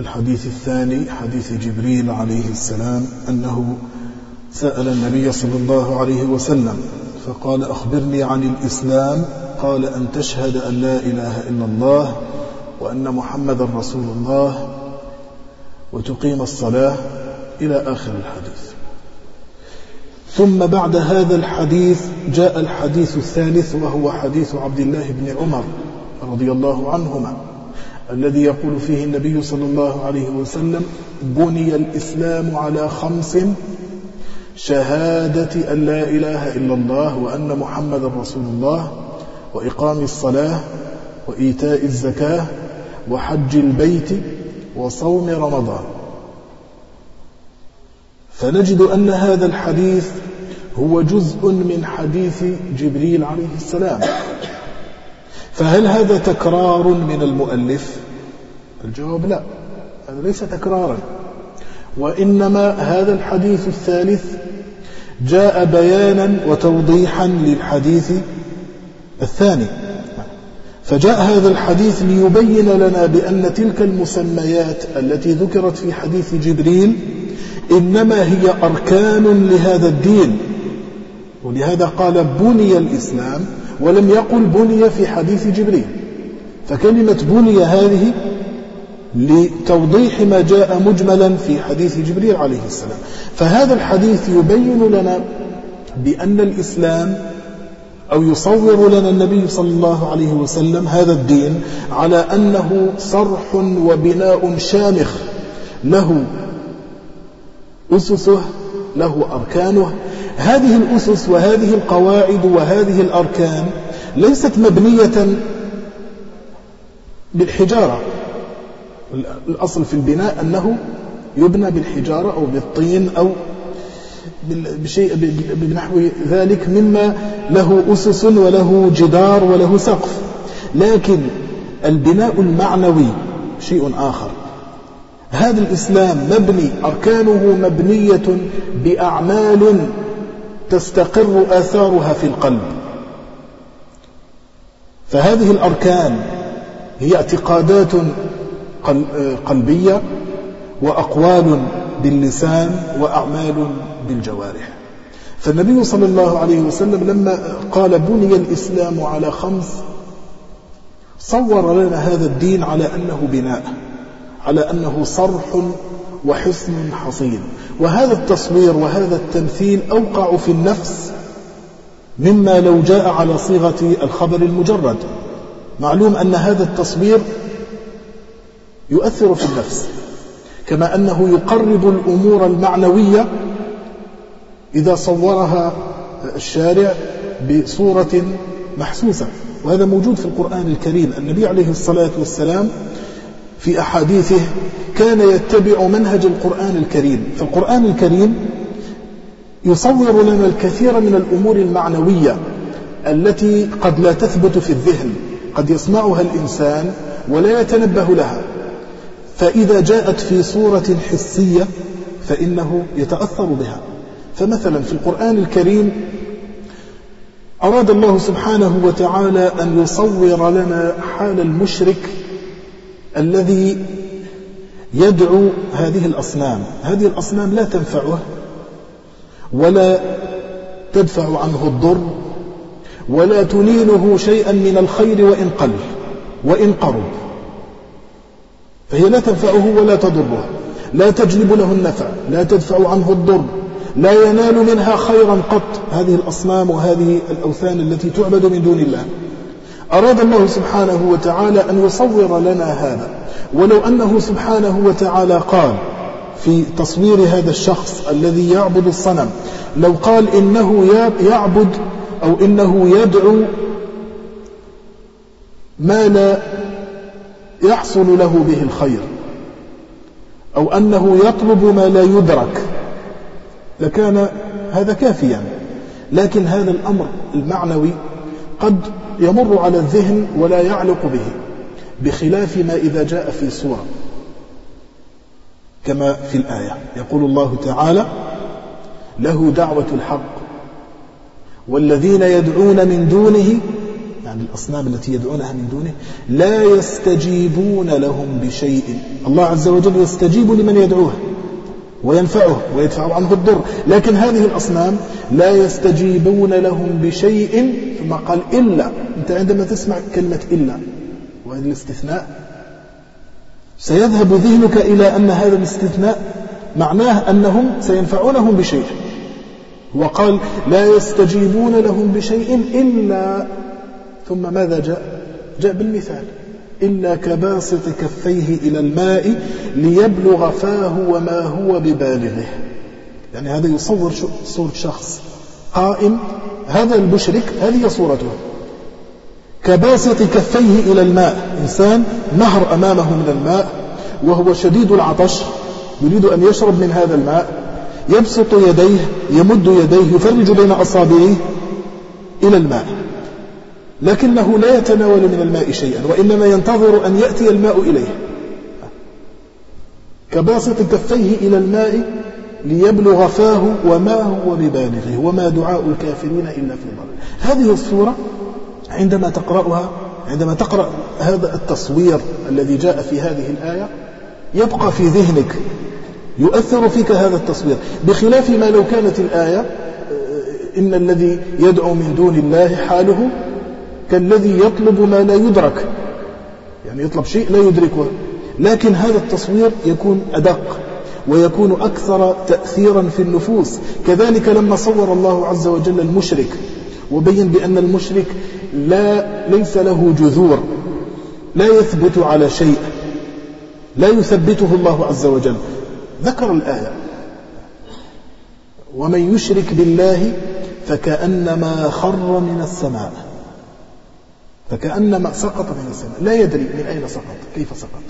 الحديث الثاني حديث جبريل عليه السلام أنه سأل النبي صلى الله عليه وسلم فقال أخبرني عن الإسلام. قال أن تشهد أن لا إله إلا الله وأن محمد رسول الله وتقيم الصلاة. إلى آخر الحديث. ثم بعد هذا الحديث جاء الحديث الثالث وهو حديث عبد الله بن عمر رضي الله عنهما. الذي يقول فيه النبي صلى الله عليه وسلم بني الإسلام على خمس شهادة أن لا إله إلا الله وأن محمد رسول الله وإقام الصلاة وإيتاء الزكاة وحج البيت وصوم رمضان. فنجد أن هذا الحديث هو جزء من حديث جبريل عليه السلام. فهل هذا تكرار من المؤلف؟ الجواب لا هذا ليس تكرارا. وإنما هذا الحديث الثالث جاء بيانا وتوضيحا للحديث الثاني. فجاء هذا الحديث ليبين لنا بأن تلك المسميات التي ذكرت في حديث جبريل إنما هي أركان لهذا الدين. ولهذا قال بني الإسلام ولم يقل بني في حديث جبريل. فكلمة بني هذه لتوضيح ما جاء مجملا في حديث جبريل عليه السلام. فهذا الحديث يبين لنا بأن الإسلام أو يصور لنا النبي صلى الله عليه وسلم هذا الدين على أنه صرح وبناء شامخ. له أسسه له أركانه هذه الأسس وهذه القواعد وهذه الأركان ليست مبنية بالحجارة. الأصل في البناء أنه يبنى بالحجارة أو بالطين أو بشيء بنحو ذلك مما له أسس وله جدار وله سقف. لكن البناء المعنوي شيء آخر. هذا الإسلام مبني أركانه مبنية بأعمال تستقر آثارها في القلب. فهذه الأركان هي اعتقادات قلبية وأقوال باللسان وأعمال بالجوارح. فالنبي صلى الله عليه وسلم لما قال بني الإسلام على خمس صور لنا هذا الدين على أنه بناء على أنه صرح وحصن حصين. وهذا التصوير وهذا التمثيل أوقع في النفس مما لو جاء على صيغة الخبر المجرد. معلوم أن هذا التصوير يؤثر في النفس كما أنه يقرب الأمور المعنوية إذا صورها الشارع بصورة محسوسة وهذا موجود في القرآن الكريم. النبي عليه الصلاة والسلام في أحاديثه كان يتبع منهج القرآن الكريم. فالقرآن الكريم يصور لنا الكثير من الأمور المعنوية التي قد لا تثبت في الذهن قد يسمعها الإنسان ولا يتنبه لها. فإذا جاءت في صورة حسية فإنه يتأثر بها. فمثلا في القرآن الكريم أراد الله سبحانه وتعالى أن يصور لنا حال المشرك الذي يدعو هذه الأصنام. هذه الأصنام لا تنفعه ولا تدفع عنه الضر ولا تنيله شيئا من الخير وإن قل وإن قرب. فهي لا تنفعه ولا تضره. لا تجلب له النفع لا تدفع عنه الضر لا ينال منها خيرا قط. هذه الأصنام وهذه الأوثان التي تعبد من دون الله. أراد الله سبحانه وتعالى أن يصور لنا هذا. ولو أنه سبحانه وتعالى قال في تصوير هذا الشخص الذي يعبد الصنم لو قال إنه يعبد أو إنه يدعو ما لا يحصل له به الخير أو أنه يطلب ما لا يدرك لكان هذا كافيا. لكن هذا الأمر المعنوي قد يمر على الذهن ولا يعلق به بخلاف ما إذا جاء في سورة كما في الآية يقول الله تعالى له دعوة الحق والذين يدعون من دونه يعني الأصنام التي يدعونها من دونه لا يستجيبون لهم بشيء. الله عز وجل يستجيب لمن يدعوه. وينفعه ويدفع عنه الضر. لكن هذه الأصنام لا يستجيبون لهم بشيء. ثم قال إلا. أنت عندما تسمع كلمة إلا وهذا الاستثناء سيذهب ذهنك إلى أن هذا الاستثناء معناه أنهم سينفعونهم بشيء. وقال لا يستجيبون لهم بشيء إلا. ثم ماذا جاء؟ جاء بالمثال. إلا كباسط كفيه إلى الماء ليبلغ فاه وما هو ببالغه. يعني هذا يصور صورة شخص قائم. هذا المشرك هذه صورته. كباسط كفيه إلى الماء. إنسان نهر أمامه من الماء وهو شديد العطش يريد أن يشرب من هذا الماء يبسط يديه يمد يديه يفرج بين أصابعه إلى الماء. لكنه لا يتناول من الماء شيئا وإنما ينتظر أن يأتي الماء إليه. كباسط كفيه إلى الماء ليبلغ فاه وما هو ببالغه وما دعاء الكافرين إلا في ضلال. هذه الصورة عندما تقرأها عندما تقرأ هذا التصوير الذي جاء في هذه الآية يبقى في ذهنك يؤثر فيك هذا التصوير. بخلاف ما لو كانت الآية إن الذي يدعو من دون الله حاله كالذي يطلب ما لا يدرك. يعني يطلب شيء لا يدركه. لكن هذا التصوير يكون أدق ويكون أكثر تأثيرا في النفوس. كذلك لما صور الله عز وجل المشرك وبين بأن المشرك لا ليس له جذور لا يثبت على شيء لا يثبته الله عز وجل. ذكر الآية. ومن يشرك بالله فكأنما خر من السماء. فكأنما سقط من السماء. لا يدري من أين سقط كيف سقط.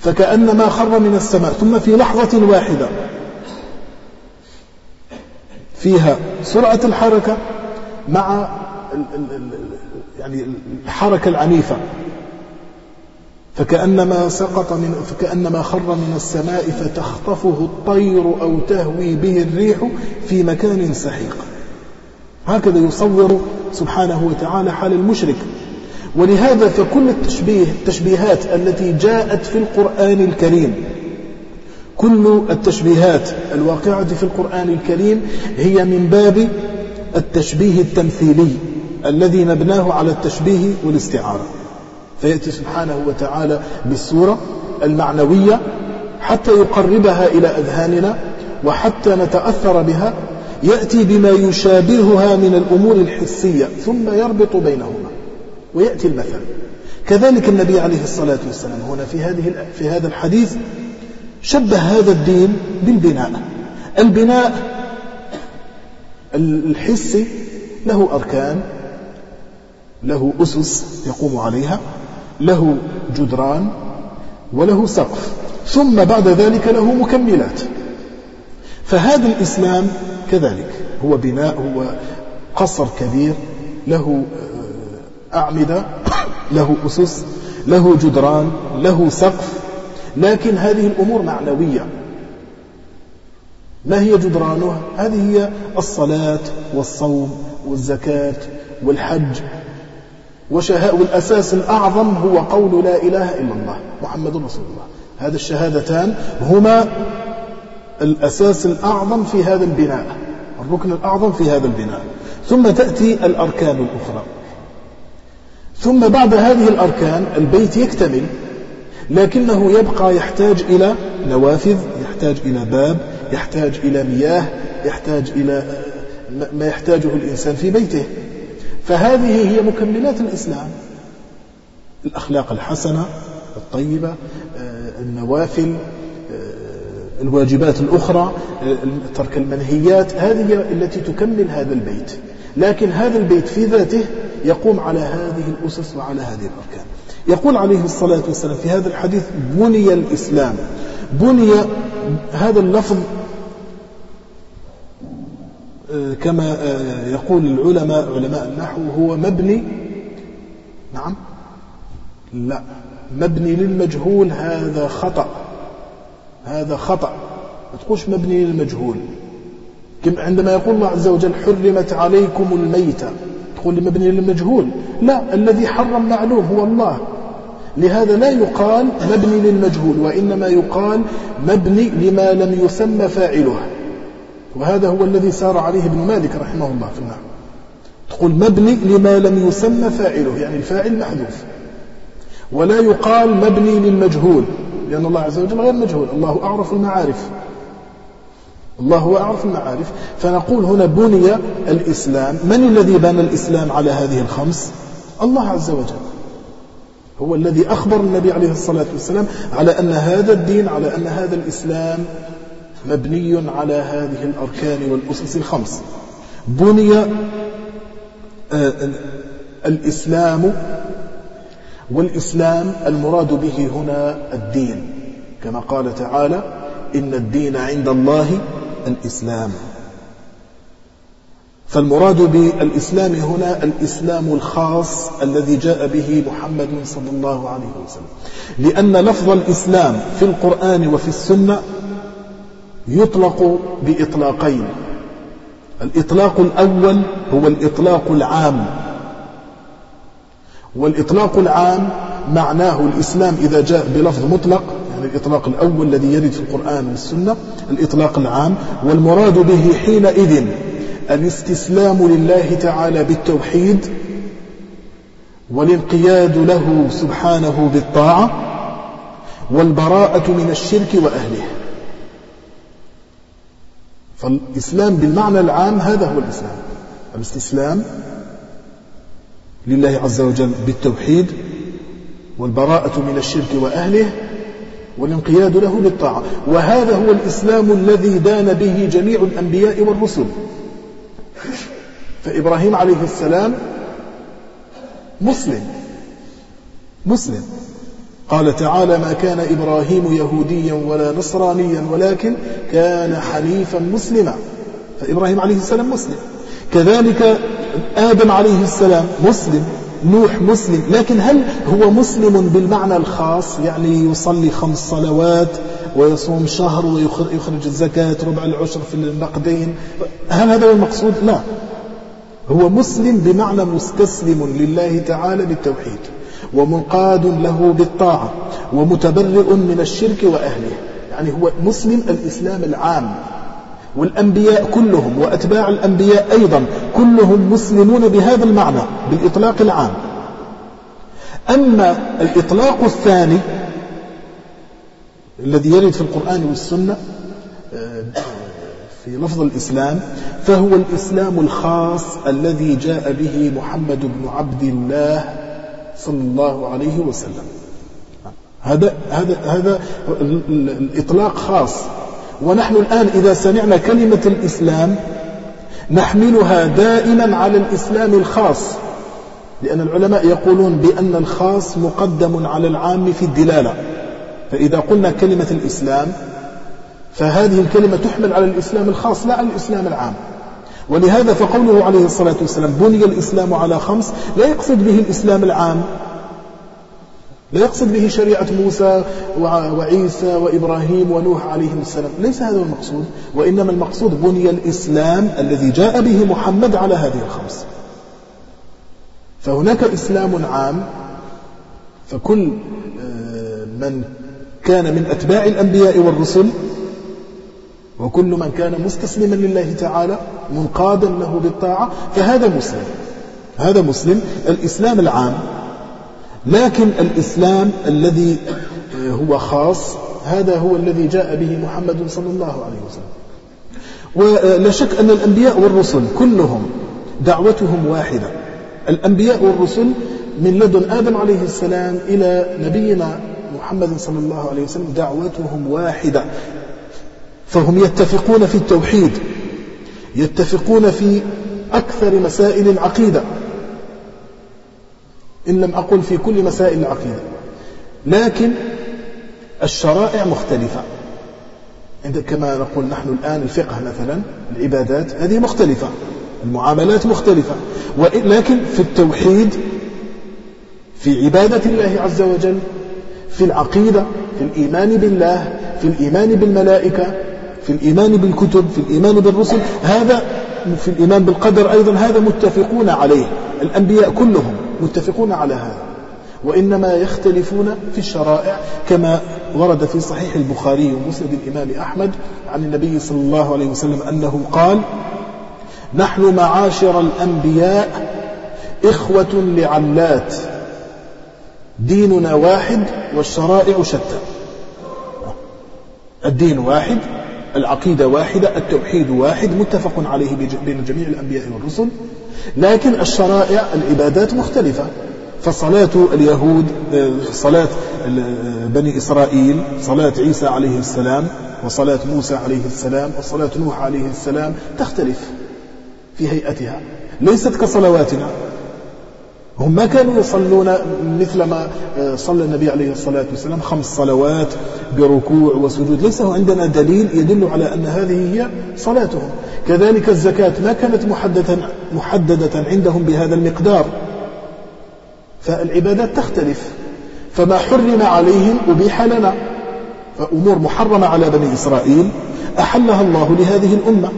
فكأنما خر من السماء ثم في لحظة واحدة فيها سرعة الحركة مع يعني الحركة العنيفة. فكأنما سقط من فكأنما خر من السماء فتخطفه الطير أو تهوي به الريح في مكان سحيق. هكذا يصور سبحانه وتعالى حال المشرك. ولهذا فكل التشبيه التشبيهات التي جاءت في القرآن الكريم كل التشبيهات الواقعة في القرآن الكريم هي من باب التشبيه التمثيلي الذي مبناه على التشبيه والاستعارة. فيأتي سبحانه وتعالى بالسورة المعنوية حتى يقربها إلى أذهاننا وحتى نتأثر بها يأتي بما يشابهها من الأمور الحسية ثم يربط بينهما ويأتي المثل. كذلك النبي عليه الصلاة والسلام هنا في هذه في هذا الحديث شبه هذا الدين بالبناء. البناء الحسي له أركان له أسس يقوم عليها له جدران وله سقف ثم بعد ذلك له مكملات. فهذا الإسلام كذلك هو بناء هو قصر كبير له أعمدة له أسس له جدران له سقف لكن هذه الأمور معنوية. ما هي جدرانها؟ هذه هي الصلاة والصوم والزكاة والحج. وشهاء والأساس الأعظم هو قول لا إله إلا الله محمد رسول الله. هذا الشهادتان هما الأساس الأعظم في هذا البناء الركن الأعظم في هذا البناء. ثم تأتي الأركان الأخرى. ثم بعد هذه الأركان البيت يكتمل لكنه يبقى يحتاج إلى نوافذ يحتاج إلى باب يحتاج إلى مياه يحتاج إلى ما يحتاجه الإنسان في بيته. فهذه هي مكملات الإسلام. الأخلاق الحسنة الطيبة آه، النوافل آه، الواجبات الأخرى آه، ترك المنهيات هذه التي تكمل هذا البيت. لكن هذا البيت في ذاته يقوم على هذه الأسس وعلى هذه الأركان. يقول عليه الصلاة والسلام في هذا الحديث بني الإسلام. بني هذا اللفظ آه، كما آه، يقول العلماء علماء النحو هو مبني نعم لا مبني للمجهول هذا خطأ هذا خطأ. ما تقولش مبني للمجهول. عندما يقول الله عز وجل حرمت عليكم الميتة تقول مبني للمجهول لا الذي حرم معلوم هو الله. لهذا لا يقال مبني للمجهول وإنما يقال مبني لما لم يسمى فاعله. وهذا هو الذي سار عليه ابن مالك رحمه الله في النحو تقول مبني لما لم يسمى فاعله يعني الفاعل محذوف. ولا يقال مبني للمجهول لأن الله عز وجل غير مجهول. الله أعرف المعارف. الله هو أعرف المعارف. فنقول هنا بني الإسلام. من الذي بنى الإسلام على هذه الخمس؟ الله عز وجل. هو الذي أخبر النبي عليه الصلاة والسلام على أن هذا الدين على أن هذا الإسلام مبني على هذه الأركان والأسس الخمس. بني آه، الإسلام والإسلام المراد به هنا الدين. كما قال تعالى إن الدين عند الله الإسلام. فالمراد بالإسلام هنا الإسلام الخاص الذي جاء به محمد صلى الله عليه وسلم. لأن لفظ الإسلام في القرآن وفي السنة يطلق بإطلاقين. الإطلاق الأول هو الإطلاق العام. والإطلاق العام معناه الإسلام إذا جاء بلفظ مطلق الإطلاق الأول الذي يرد في القرآن والسنة الإطلاق العام والمراد به حينئذ الاستسلام لله تعالى بالتوحيد والانقياد له سبحانه بالطاعة والبراءة من الشرك وأهله. فالإسلام بالمعنى العام هذا هو الإسلام. الاستسلام لله عز وجل بالتوحيد والبراءة من الشرك وأهله والانقياد له للطاعة. وهذا هو الإسلام الذي دان به جميع الأنبياء والرسل. فإبراهيم عليه السلام مسلم. مسلم. قال تعالى ما كان إبراهيم يهوديا ولا نصرانيا ولكن كان حنيفا مسلما. فإبراهيم عليه السلام مسلم. كذلك آدم عليه السلام مسلم. نوح مسلم. لكن هل هو مسلم بالمعنى الخاص؟ يعني يصلي خمس صلوات ويصوم شهر ويخرج الزكاة ربع العشر في النقدين. هل هذا هو المقصود؟ لا. هو مسلم بمعنى مستسلم لله تعالى بالتوحيد ومنقاد له بالطاعة ومتبرئ من الشرك وأهله. يعني هو مسلم الإسلام العام. والأنبياء كلهم وأتباع الأنبياء أيضا كلهم مسلمون بهذا المعنى بالإطلاق العام. أما الإطلاق الثاني الذي يرد في القرآن والسنة آه، في لفظ الإسلام فهو الإسلام الخاص الذي جاء به محمد بن عبد الله صلى الله عليه وسلم. هذا هذا هذا الإطلاق خاص. ونحن الآن إذا سمعنا كلمة الإسلام نحملها دائما على الإسلام الخاص لأن العلماء يقولون بأن الخاص مقدم على العام في الدلالة. فإذا قلنا كلمة الإسلام فهذه الكلمة تحمل على الإسلام الخاص لا على الإسلام العام. ولهذا فقوله عليه الصلاة والسلام بني الإسلام على خمس لا يقصد به الإسلام العام. لا يقصد به شريعة موسى وعيسى وإبراهيم ونوح عليهم السلام. ليس هذا المقصود وإنما المقصود بني الإسلام الذي جاء به محمد على هذه الخمس. فهناك إسلام عام فكل آه، من كان من أتباع الأنبياء والرسل وكل من كان مستسلما لله تعالى منقادا له بالطاعة فهذا مسلم. هذا مسلم. الإسلام العام لكن الإسلام الذي هو خاص هذا هو الذي جاء به محمد صلى الله عليه وسلم. ولا شك أن الأنبياء والرسل كلهم دعوتهم واحدة. الأنبياء والرسل من لدن آدم عليه السلام إلى نبينا محمد صلى الله عليه وسلم دعوتهم واحدة. فهم يتفقون في التوحيد يتفقون في أكثر مسائل العقيدة. إن لم أقل في كل مسائل العقيدة. لكن الشرائع مختلفة. عند كما نقول نحن الآن الفقه مثلا العبادات هذه مختلفة. المعاملات مختلفة. لكن في التوحيد في عبادة الله عز وجل في العقيدة في الإيمان بالله في الإيمان بالملائكة في الإيمان بالكتب في الإيمان بالرسل هذا في الإيمان بالقدر أيضا هذا متفقون عليه الأنبياء كلهم. متفقون على هذا. وإنما يختلفون في الشرائع كما ورد في صحيح البخاري ومسند الإمام أحمد عن النبي صلى الله عليه وسلم أنه قال نحن معاشر الأنبياء إخوة لعلات. ديننا واحد والشرائع شتى. الدين واحد العقيدة واحدة التوحيد واحد متفق عليه بين جميع الأنبياء والرسل. لكن الشرائع العبادات مختلفة. فصلاة اليهود صلاة بني إسرائيل صلاة عيسى عليه السلام وصلاة موسى عليه السلام وصلاة نوح عليه السلام تختلف في هيئتها. ليست كصلواتنا. هم ما كانوا يصلون مثل ما صلى النبي عليه الصلاة والسلام خمس صلوات بركوع وسجود. ليس عندنا دليل يدل على أن هذه هي صلاتهم. كذلك الزكاة ما كانت محددة, محددة عندهم بهذا المقدار. فالعبادات تختلف. فما حرم عليهم أبيح لنا. فأمور محرمة على بني إسرائيل. أحلها الله لهذه الأمة.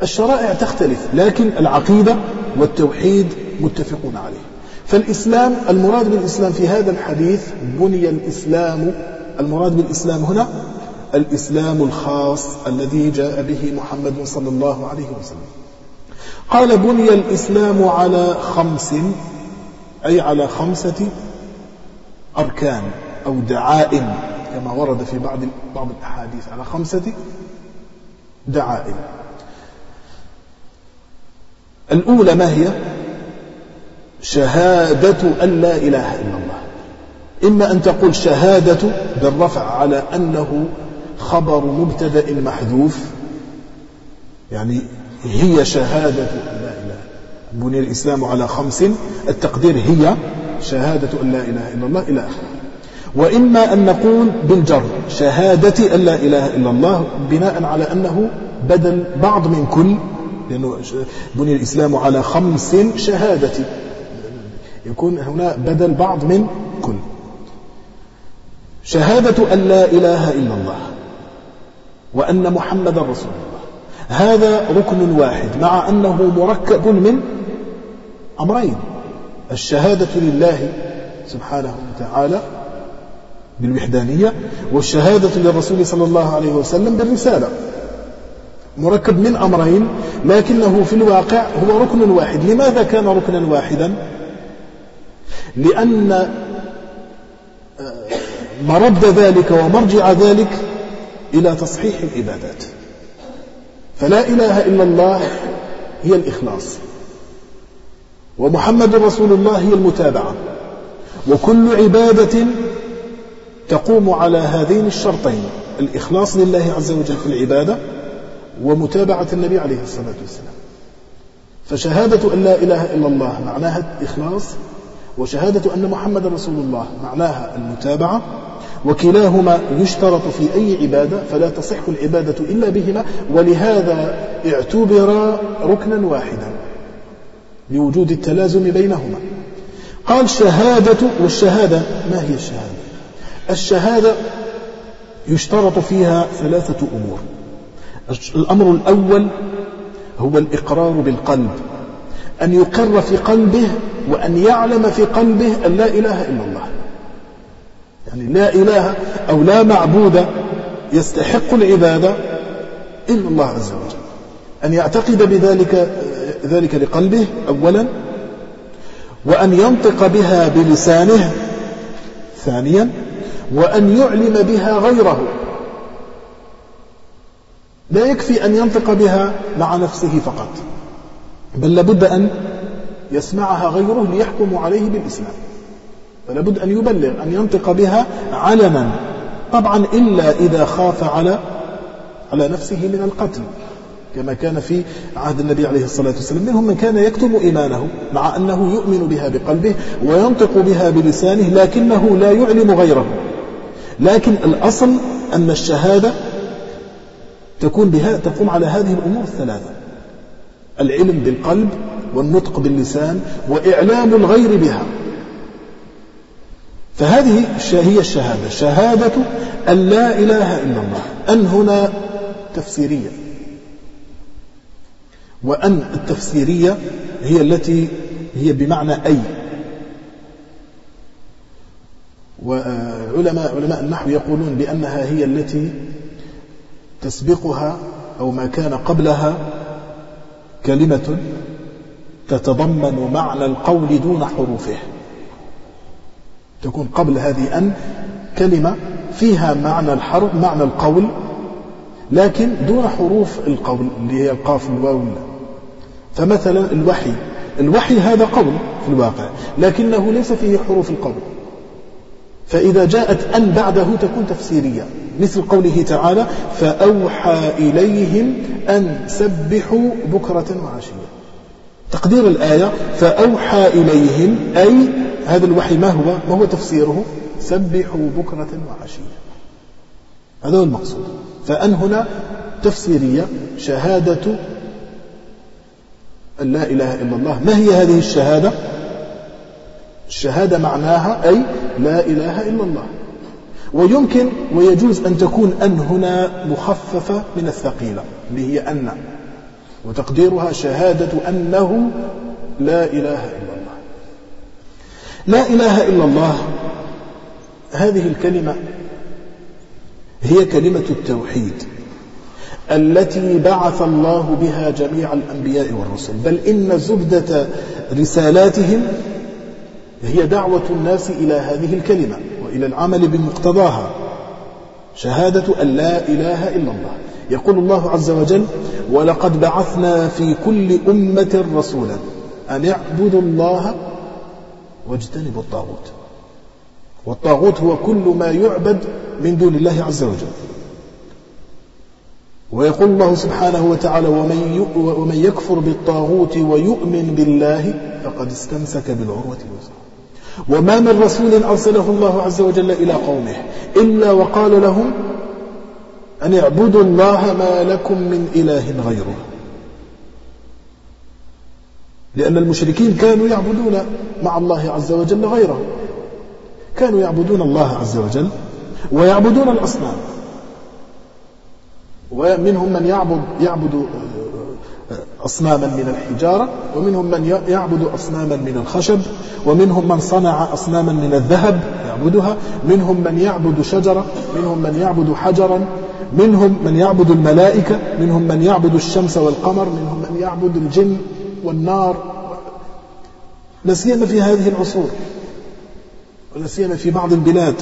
فالشرائع تختلف. لكن العقيدة والتوحيد متفقون عليه. فالإسلام المراد بالإسلام في هذا الحديث بني الإسلام. المراد بالإسلام هنا الإسلام الخاص الذي جاء به محمد صلى الله عليه وسلم. قال بني الإسلام على خمس أي على خمسة أركان أو دعائم كما ورد في بعض بعض الأحاديث. على خمسة دعائم. الأولى ما هي؟ شهادة أن لا إله إلا الله. إما أن تقول شهادة بالرفع على أنه خبر مبتدأ محذوف يعني هي شهادة لا إله بني الإسلام على خمس التقدير هي شهادة أن لا إله إلا الله إلى آخره. وإما أن نقول بالجر شهادة أن لا إله إلا الله بناء على أنه بدل بعض من كل لأنه بني الإسلام على خمس شهادة يكون هنا بدل بعض من كل. شهادة أن لا إله إلا الله. وأن محمد رسول الله. هذا ركن واحد مع أنه مركب من أمرين. الشهادة لله سبحانه وتعالى بالوحدانية والشهادة للرسول صلى الله عليه وسلم بالرسالة. مركب من أمرين لكنه في الواقع هو ركن واحد. لماذا كان ركنا واحدا؟ لأن آه، مرد ذلك ومرجع ذلك إلى تصحيح العبادات. فلا إله إلا الله هي الإخلاص. ومحمد رسول الله هي المتابعة. وكل عبادة تقوم على هذين الشرطين الإخلاص لله عز وجل في العبادة ومتابعة النبي عليه الصلاة والسلام. فشهادة أن لا إله إلا الله معناها الإخلاص وشهادة أن محمد رسول الله معناها المتابعة وكلاهما يشترط في أي عبادة فلا تصح العبادة إلا بهما ولهذا اعتبر ركنا واحدا لوجود التلازم بينهما. قال شهادة والشهادة ما هي الشهادة؟ الشهادة يشترط فيها ثلاثة أمور. الأمر الأول هو الإقرار بالقلب أن يقر في قلبه وأن يعلم في قلبه أن لا إله إلا الله. يعني لا إله أو لا معبود يستحق العبادة إلا الله عز وجل. أن يعتقد بذلك ذلك لقلبه أولا وأن ينطق بها بلسانه ثانيا وأن يعلم بها غيره. لا يكفي أن ينطق بها مع نفسه فقط بل لابد أن يسمعها غيره ليحكم عليه بالإسلام. فلا بد أن يبلغ أن ينطق بها علنا طبعا إلا إذا خاف على على نفسه من القتل كما كان في عهد النبي عليه الصلاة والسلام. منهم من كان يكتم إيمانه مع أنه يؤمن بها بقلبه وينطق بها بلسانه لكنه لا يعلم غيره. لكن الأصل أن الشهادة تكون بها تقوم على هذه الأمور الثلاثة. العلم بالقلب والنطق باللسان وإعلام الغير بها. فهذه هي الشهادة. شهادة أن لا إله إلا الله. أن هنا تفسيرية. وأن التفسيرية هي التي هي بمعنى أي. وعلماء علماء النحو يقولون بأنها هي التي تسبقها أو ما كان قبلها كلمة تتضمن معنى القول دون حروفه. تكون قبل هذه أن كلمة فيها معنى الحرف معنى القول لكن دون حروف القول اللي هي القاف الواو فمثلا الوحي الوحي هذا قول في الواقع لكنه ليس فيه حروف القول. فإذا جاءت أن بعده تكون تفسيرية مثل قوله تعالى فأوحى إليهم أن سبحوا بكرة وعشية تقدير الآية فأوحى إليهم أي هذا الوحي ما هو؟ ما هو تفسيره؟ سبحوا بكرة وعشية. هذا هو المقصود. فأن هنا تفسيرية شهادة أن لا إله إلا الله. ما هي هذه الشهادة؟ الشهادة معناها أي لا إله إلا الله. ويمكن ويجوز أن تكون أن هنا مخففة من الثقيلة اللي هي أن. وتقديرها شهادة أنه لا إله إلا الله. لا إله إلا الله. هذه الكلمة هي كلمة التوحيد التي بعث الله بها جميع الأنبياء والرسل. بل إن زبدة رسالاتهم هي دعوة الناس إلى هذه الكلمة وإلى العمل بمقتضاها. شهادة أن لا إله إلا الله. يقول الله عز وجل ولقد بعثنا في كل أمة رسولا أن اعبدوا الله واجتنبوا الطاغوت. والطاغوت هو كل ما يعبد من دون الله عز وجل. ويقول الله سبحانه وتعالى ومن, ومن يكفر بالطاغوت ويؤمن بالله فقد استمسك بالعروة الوثقى. وما من رسول أرسله الله عز وجل إلى قومه إلا وقال لهم أن اعبدوا الله ما لكم من إله غيره. لأن المشركين كانوا يعبدون مع الله عز وجل غيره. كانوا يعبدون الله عز وجل ويعبدون الأصنام. ومنهم من يعبد يعبد أصناما من الحجارة ومنهم من يعبد أصناما من الخشب ومنهم من صنع أصناما من الذهب يعبدها منهم من يعبد شجرة منهم من يعبد حجرا منهم من يعبد الملائكة منهم من يعبد الشمس والقمر منهم من يعبد الجن. والنار لا سيما في هذه العصور ولا سيما في بعض البلاد.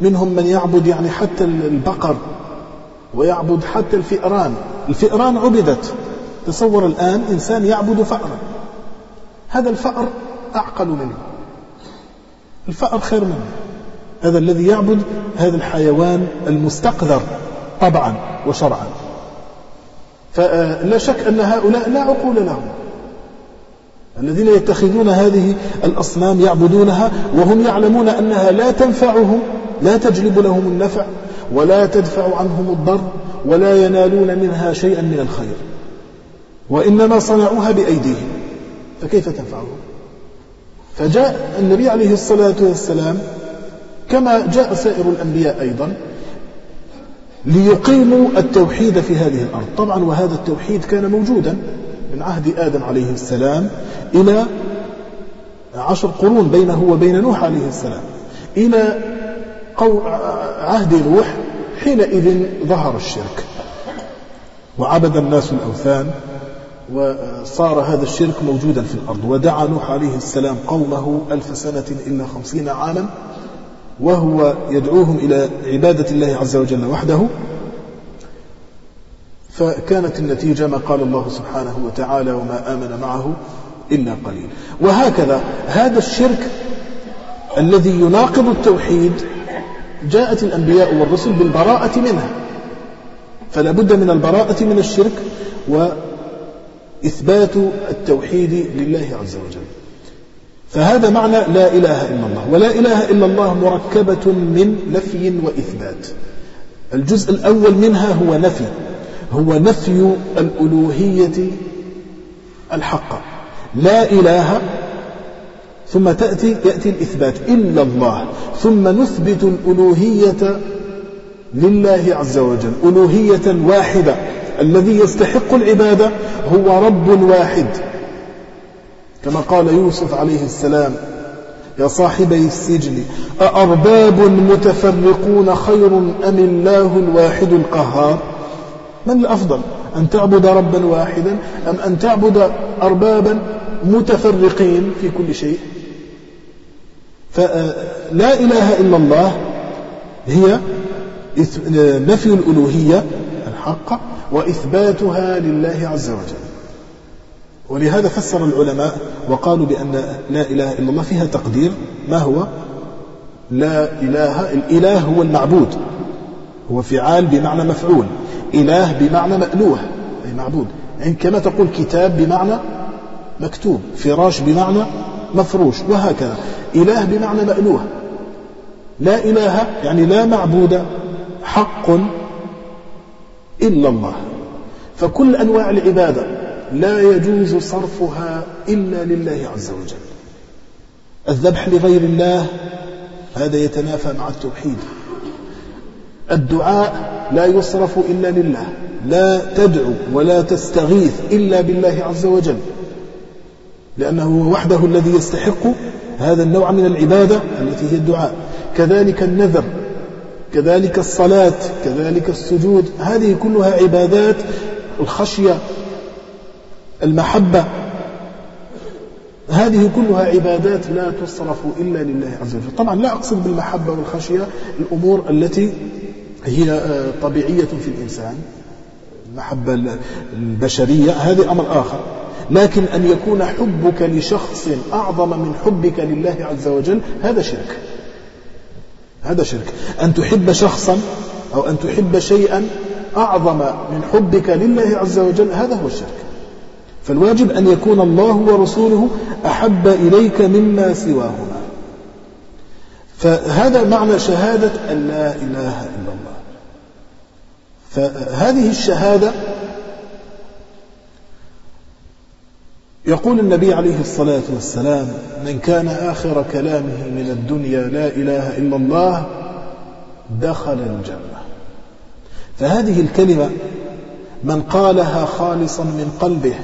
منهم من يعبد يعني حتى البقر ويعبد حتى الفئران. الفئران عبدت. تصور الآن إنسان يعبد فأرا. هذا الفأر أعقل منه. الفأر خير منه. هذا الذي يعبد هذا الحيوان المستقذر طبعا وشرعا. فلا شك أن هؤلاء لا عقول لهم. الذين يتخذون هذه الأصنام يعبدونها وهم يعلمون أنها لا تنفعهم لا تجلب لهم النفع ولا تدفع عنهم الضر ولا ينالون منها شيئا من الخير وإنما صنعوها بأيديهم فكيف تنفعهم؟ فجاء النبي عليه الصلاة والسلام كما جاء سائر الأنبياء أيضا ليقيموا التوحيد في هذه الأرض. طبعا وهذا التوحيد كان موجودا من عهد آدم عليه السلام إلى عشر قرون بينه وبين نوح عليه السلام إلى عهد نوح حينئذ ظهر الشرك. وعبد الناس الأوثان وصار هذا الشرك موجودا في الأرض. ودعا نوح عليه السلام قومه ألف سنة إلا خمسين عاما وهو يدعوهم إلى عبادة الله عز وجل وحده. فكانت النتيجة ما قال الله سبحانه وتعالى وما آمن معه إلا قليل. وهكذا هذا الشرك الذي يناقض التوحيد جاءت الأنبياء والرسل بالبراءة منه فلا بد من البراءة من الشرك وإثبات التوحيد لله عز وجل. فهذا معنى لا إله إلا الله. ولا إله إلا الله مركبة من نفي وإثبات. الجزء الأول منها هو نفي. هو نفي الألوهية الحقة لا إله ثم تأتي يأتي الإثبات. إلا الله. ثم نثبت الألوهية لله عز وجل. ألوهية واحدة. الذي يستحق العبادة هو رب واحد. كما قال يوسف عليه السلام يا صاحبي السجن أأرباب متفرقون خير أم الله الواحد القهار؟ من الأفضل؟ أن تعبد ربا واحدا أم أن تعبد أربابا متفرقين في كل شيء؟ فلا إله إلا الله هي نفي الألوهية الحقة وإثباتها لله عز وجل. ولهذا فسر العلماء وقالوا بأن لا إله إلا الله فيها تقدير. ما هو؟ لا إله الإله هو المعبود هو فعال بمعنى مفعول. إله بمعنى مألوه أي معبود. يعني كما تقول كتاب بمعنى مكتوب فراش بمعنى مفروش وهكذا. إله بمعنى مألوه. لا إله يعني لا معبود حق إلا الله. فكل أنواع العبادة لا يجوز صرفها إلا لله عز وجل. الذبح لغير الله هذا يتنافى مع التوحيد. الدعاء لا يصرف إلا لله لا تدعو ولا تستغيث إلا بالله عز وجل لأنه هو وحده الذي يستحق هذا النوع من العبادة التي هي الدعاء. كذلك النذر كذلك الصلاة كذلك السجود هذه كلها عبادات الخشية المحبة هذه كلها عبادات لا تصرف إلا لله عز وجل. طبعا لا أقصد بالمحبة والخشية الأمور التي هي آه، طبيعية في الإنسان المحبة البشرية هذه أمر آخر. لكن أن يكون حبك لشخص أعظم من حبك لله عز وجل هذا شرك. هذا شرك. أن تحب شخصا أو أن تحب شيئا أعظم من حبك لله عز وجل هذا هو الشرك. فالواجب أن يكون الله ورسوله أحب إليك مما سواهما. فهذا معنى شهادة أن لا إله إلا فهذه الشهادة يقول النبي عليه الصلاة والسلام من كان آخر كلامه من الدنيا لا إله إلا الله دخل الجنة. فهذه الكلمة من قالها خالصا من قلبه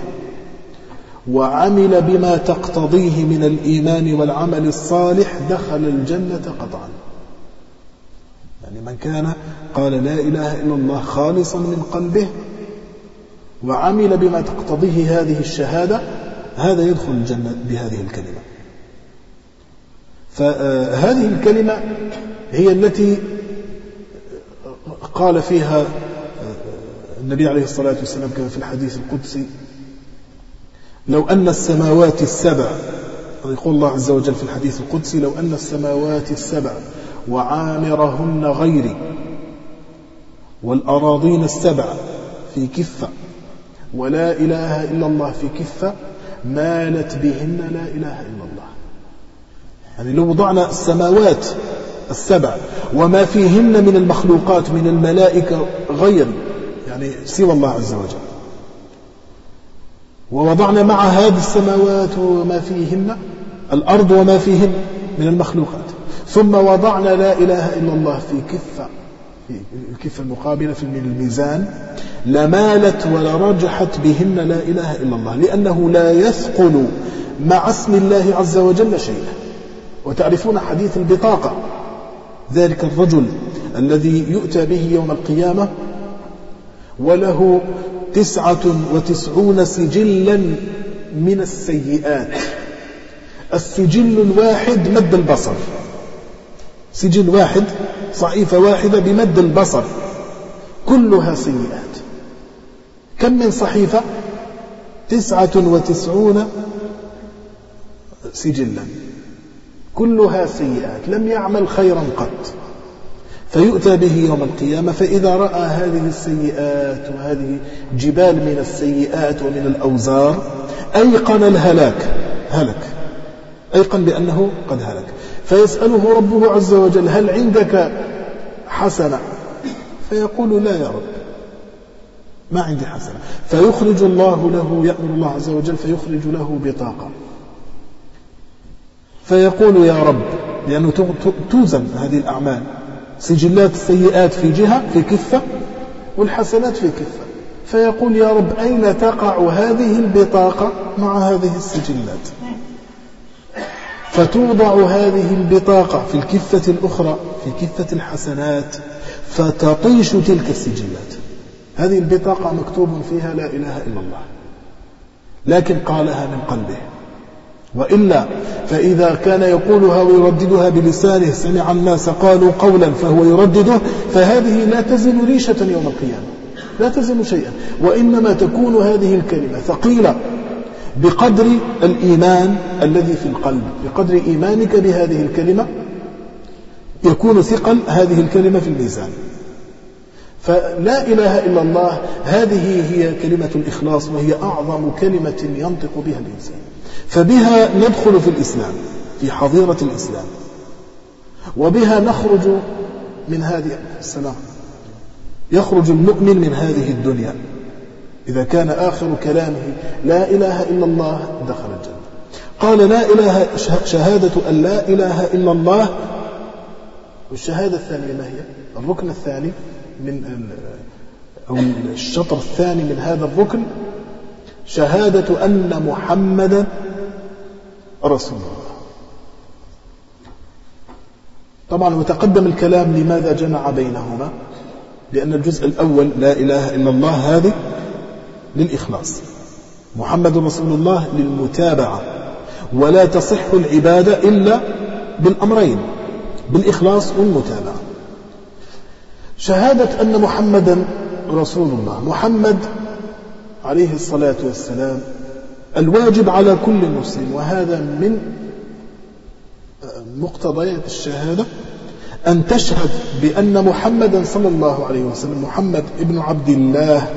وعمل بما تقتضيه من الإيمان والعمل الصالح دخل الجنة قطعا. يعني من كان قال لا إله إلا الله خالصا من قلبه وعمل بما تقتضيه هذه الشهادة هذا يدخل الجنة بهذه الكلمة. فهذه الكلمة هي التي قال فيها النبي عليه الصلاة والسلام كما في الحديث القدسي لو أن السماوات السبع يقول الله عز وجل في الحديث القدسي لو أن السماوات السبع وعامرهن غيري والأراضين السبع في كفة ولا إله إلا الله في كفة مالت بهن لا إله إلا الله. يعني لو وضعنا السماوات السبع وما فيهن من المخلوقات من الملائكة غير يعني سوى الله عز وجل. ووضعنا مع هذه السماوات وما فيهن الأرض وما فيهن من المخلوقات. ثم وضعنا لا إله إلا الله في كفة في الكفة المقابلة في الميزان لمالت ولرجحت بهن لا إله إلا الله لأنه لا يثقل مع اسم الله عز وجل شيئا. وتعرفون حديث البطاقة ذلك الرجل الذي يؤتى به يوم القيامة وله تسعة وتسعون سجلا من السيئات. السجل الواحد مد البصر. سجل واحد صحيفة واحدة بمد البصر. كلها سيئات. كم من صحيفة؟ تسعة وتسعون سجلا. كلها سيئات. لم يعمل خيرا قط. فيؤتى به يوم القيامة فإذا رأى هذه السيئات وهذه جبال من السيئات ومن الأوزار أيقن الهلاك. هلك. أيقن بأنه قد هلك. فيسأله ربه عز وجل هل عندك حسنة؟ فيقول لا يا رب. ما عندي حسنة. فيخرج الله له يأمر الله عز وجل فيخرج له بطاقة. فيقول يا رب لأنه توزن هذه الأعمال. سجلات السيئات في جهة في كفة والحسنات في كفة. فيقول يا رب أين تقع هذه البطاقة مع هذه السجلات؟ فتوضع هذه البطاقة في الكفة الأخرى في كفة الحسنات فتطيش تلك السجلات. هذه البطاقة مكتوب فيها لا إله إلا الله. لكن قالها من قلبه. وإلا فإذا كان يقولها ويرددها بلسانه سمع الناس قالوا قولا فهو يردده فهذه لا تزن ريشة يوم القيامة. لا تزن شيئا. وإنما تكون هذه الكلمة ثقيلة بقدر الإيمان الذي في القلب بقدر إيمانك بهذه الكلمة يكون ثقل هذه الكلمة في الميزان. فلا إله إلا الله هذه هي كلمة الإخلاص وهي أعظم كلمة ينطق بها الإنسان. فبها ندخل في الإسلام في حظيرة الإسلام. وبها نخرج من هذه السلام. يخرج المؤمن من هذه الدنيا. إذا كان آخر كلامه لا إله إلا الله دخل الجنة. قال لا إله شهادة أن لا إله إلا الله. والشهادة الثانية ما هي؟ الركن الثاني من أو الشطر الثاني من هذا الركن شهادة أن محمدا رسول الله. طبعا وتقدم الكلام لماذا جمع بينهما؟ لأن الجزء الأول لا إله إلا الله هذه للإخلاص. محمد رسول الله للمتابعة. ولا تصح العبادة إلا بالأمرين بالإخلاص والمتابعة. شهادة أن محمدا رسول الله. محمد عليه الصلاة والسلام الواجب على كل مسلم وهذا من مقتضيات الشهادة أن تشهد بأن محمدا صلى الله عليه وسلم محمد ابن عبد الله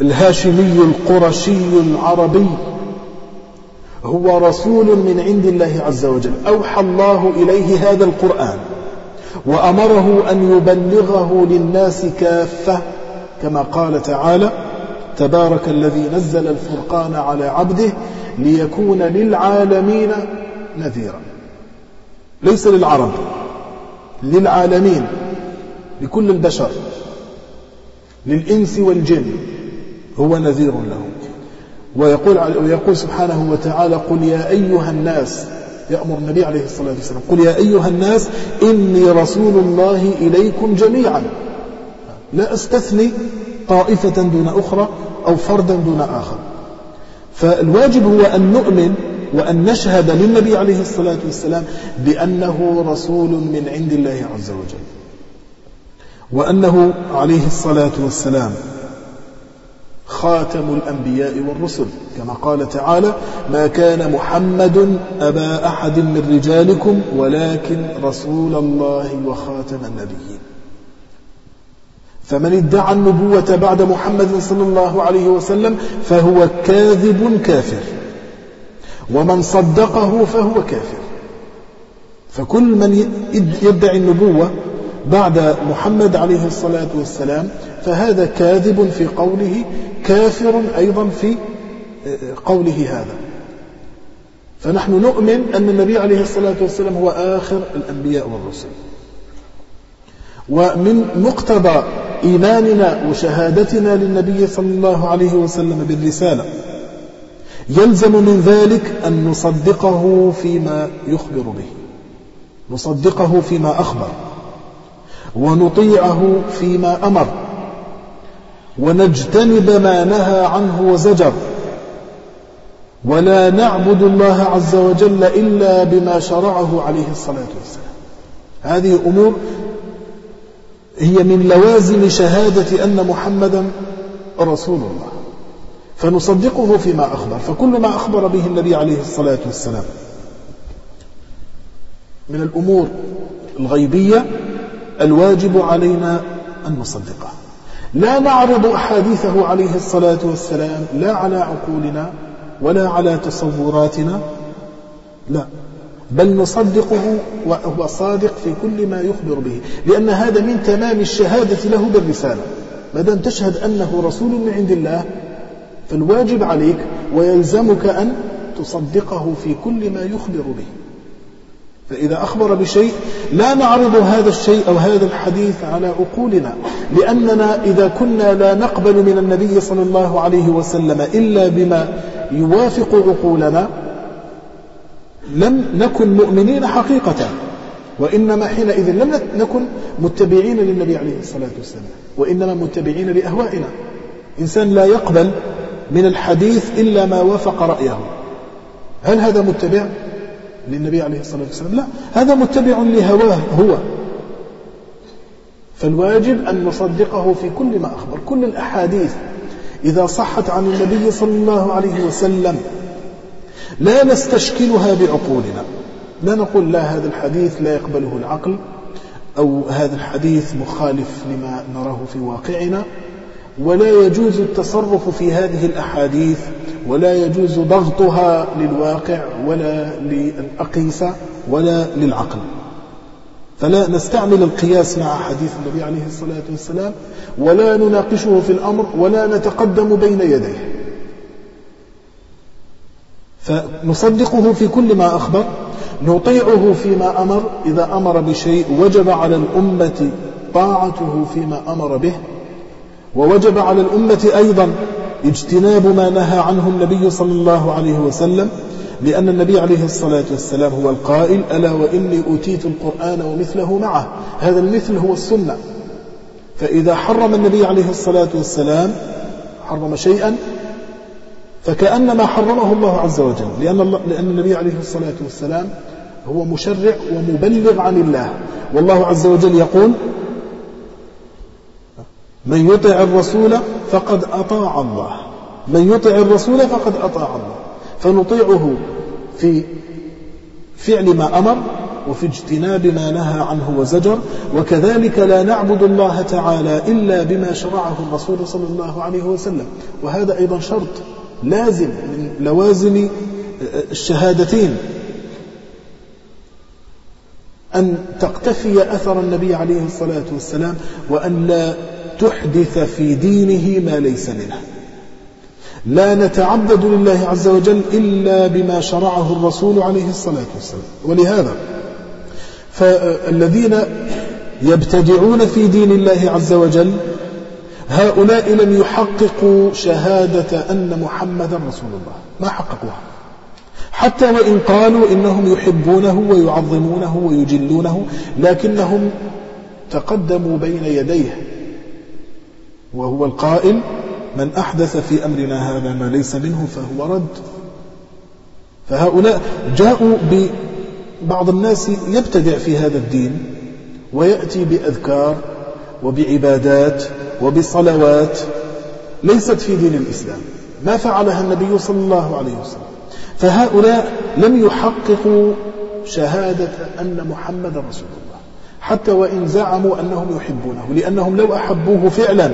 الهاشمي القرشي العربي هو رسول من عند الله عز وجل. أوحى الله إليه هذا القرآن وأمره أن يبلغه للناس كافة كما قال تعالى تبارك الذي نزل الفرقان على عبده ليكون للعالمين نذيرا. ليس للعرب للعالمين لكل البشر للإنس والجن. هو نذير لهم ويقول, ويقول سبحانه وتعالى قل يا أيها الناس يأمر النبي عليه الصلاة والسلام قل يا أيها الناس إني رسول الله إليكم جميعا. لا أستثني طائفة دون أخرى أو فردا دون آخر. فالواجب هو أن نؤمن وأن نشهد للنبي عليه الصلاة والسلام بأنه رسول من عند الله عز وجل. وأنه عليه الصلاة والسلام خاتم الأنبياء والرسل. كما قال تعالى ما كان محمد أبا أحد من رجالكم ولكن رسول الله وخاتم النبيين. فمن ادعى النبوة بعد محمد صلى الله عليه وسلم فهو كاذب كافر ومن صدقه فهو كافر. فكل من يدعي النبوة بعد محمد عليه الصلاة والسلام فهذا كاذب في قوله كافر أيضا في قوله هذا. فنحن نؤمن أن النبي عليه الصلاة والسلام هو آخر الأنبياء والرسل. ومن مقتضى إيماننا وشهادتنا للنبي صلى الله عليه وسلم بالرسالة يلزم من ذلك أن نصدقه فيما يخبر به. نصدقه فيما أخبر ونطيعه فيما أمر. ونجتنب ما نهى عنه وزجر. ولا نعبد الله عز وجل إلا بما شرعه عليه الصلاة والسلام. هذه أمور هي من لوازم شهادة أن محمدا رسول الله. فنصدقه فيما أخبر. فكل ما أخبر به النبي عليه الصلاة والسلام من الأمور الغيبية الواجب علينا أن نصدقه. لا نعرض أحاديثه عليه الصلاة والسلام لا على عقولنا ولا على تصوراتنا لا بل نصدقه وهو صادق في كل ما يخبر به لأن هذا من تمام الشهادة له بالرسالة. ما دام تشهد أنه رسول من عند الله فالواجب عليك ويلزمك أن تصدقه في كل ما يخبر به. فإذا أخبر بشيء لا نعرض هذا الشيء أو هذا الحديث على عقولنا لأننا إذا كنا لا نقبل من النبي صلى الله عليه وسلم إلا بما يوافق عقولنا لم نكن مؤمنين حقيقة وإنما حينئذ لم نكن متبعين للنبي عليه الصلاة والسلام وإنما متبعين لأهوائنا. إنسان لا يقبل من الحديث إلا ما وافق رأيه. هل هذا متبع؟ للنبي عليه الصلاة والسلام. لا هذا متبع لهواه هو. فالواجب أن نصدقه في كل ما أخبر كل الأحاديث. إذا صحت عن النبي صلى الله عليه وسلم لا نستشكلها بعقولنا. لا نقول لا هذا الحديث لا يقبله العقل أو هذا الحديث مخالف لما نراه في واقعنا ولا يجوز التصرف في هذه الأحاديث ولا يجوز ضغطها للواقع ولا للأقيسة ولا للعقل. فلا نستعمل القياس مع حديث النبي عليه الصلاة والسلام ولا نناقشه في الأمر ولا نتقدم بين يديه. فنصدقه في كل ما أخبر نطيعه فيما أمر إذا أمر بشيء وجب على الأمة طاعته فيما أمر به ووجب على الأمة أيضا اجتناب ما نهى عنه النبي صلى الله عليه وسلم لأن النبي عليه الصلاة والسلام هو القائل ألا وإني أوتيت القرآن ومثله معه. هذا المثل هو السنة. فإذا حرم النبي عليه الصلاة والسلام حرم شيئا فكأنما حرمه الله عز وجل لأن, الله لأن النبي عليه الصلاة والسلام هو مشرع ومبلغ عن الله. والله عز وجل يقول من يطع الرسول فقد أطاع الله. من يطع الرسول فقد أطاع الله. فنطيعه في فعل ما أمر وفي اجتناب ما نهى عنه وزجر. وكذلك لا نعبد الله تعالى إلا بما شرعه الرسول صلى الله عليه وسلم. وهذا أيضا شرط لازم من لوازم الشهادتين. أن تقتفي أثر النبي عليه الصلاة والسلام وأن لا تحدث في دينه ما ليس منه. لا نتعبد لله عز وجل إلا بما شرعه الرسول عليه الصلاة والسلام. ولهذا فالذين يبتدعون في دين الله عز وجل هؤلاء لم يحققوا شهادة أن محمدا رسول الله. ما حققوها. حتى وإن قالوا إنهم يحبونه ويعظمونه ويجلونه لكنهم تقدموا بين يديه. وهو القائل من أحدث في أمرنا هذا ما ليس منه فهو رد. فهؤلاء جاءوا ببعض الناس يبتدع في هذا الدين ويأتي بأذكار وبعبادات وبصلوات ليست في دين الإسلام. ما فعلها النبي صلى الله عليه وسلم. فهؤلاء لم يحققوا شهادة أن محمد رسول الله. حتى وإن زعموا أنهم يحبونه لأنهم لو أحبوه فعلا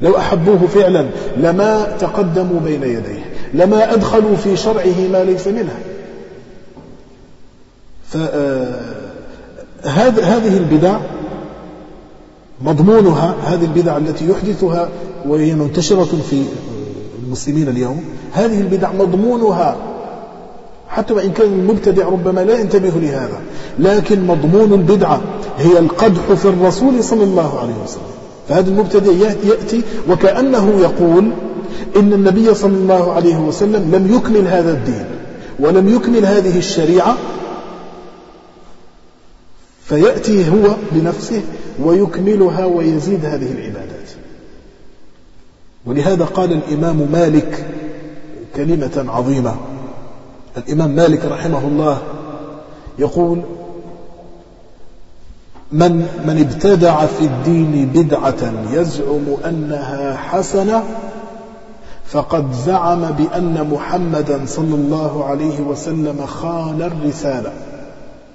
لو أحبوه فعلا لما تقدموا بين يديه لما أدخلوا في شرعه ما ليس منه. فهذه البدع مضمونها هذه البدع التي يحدثها وهي منتشرة في المسلمين اليوم هذه البدع مضمونها حتى وإن كان المبتدع ربما لا ينتبه لهذا. لكن مضمون البدعة هي القدح في الرسول صلى الله عليه وسلم. فهذا المبتدع يأتي وكأنه يقول إن النبي صلى الله عليه وسلم لم يكمل هذا الدين ولم يكمل هذه الشريعة. فيأتي هو بنفسه ويكملها ويزيد هذه العبادات. ولهذا قال الإمام مالك كلمة عظيمة. الإمام مالك رحمه الله يقول من من ابتدع في الدين بدعة يزعم أنها حسنة فقد زعم بأن محمدا صلى الله عليه وسلم خان الرسالة.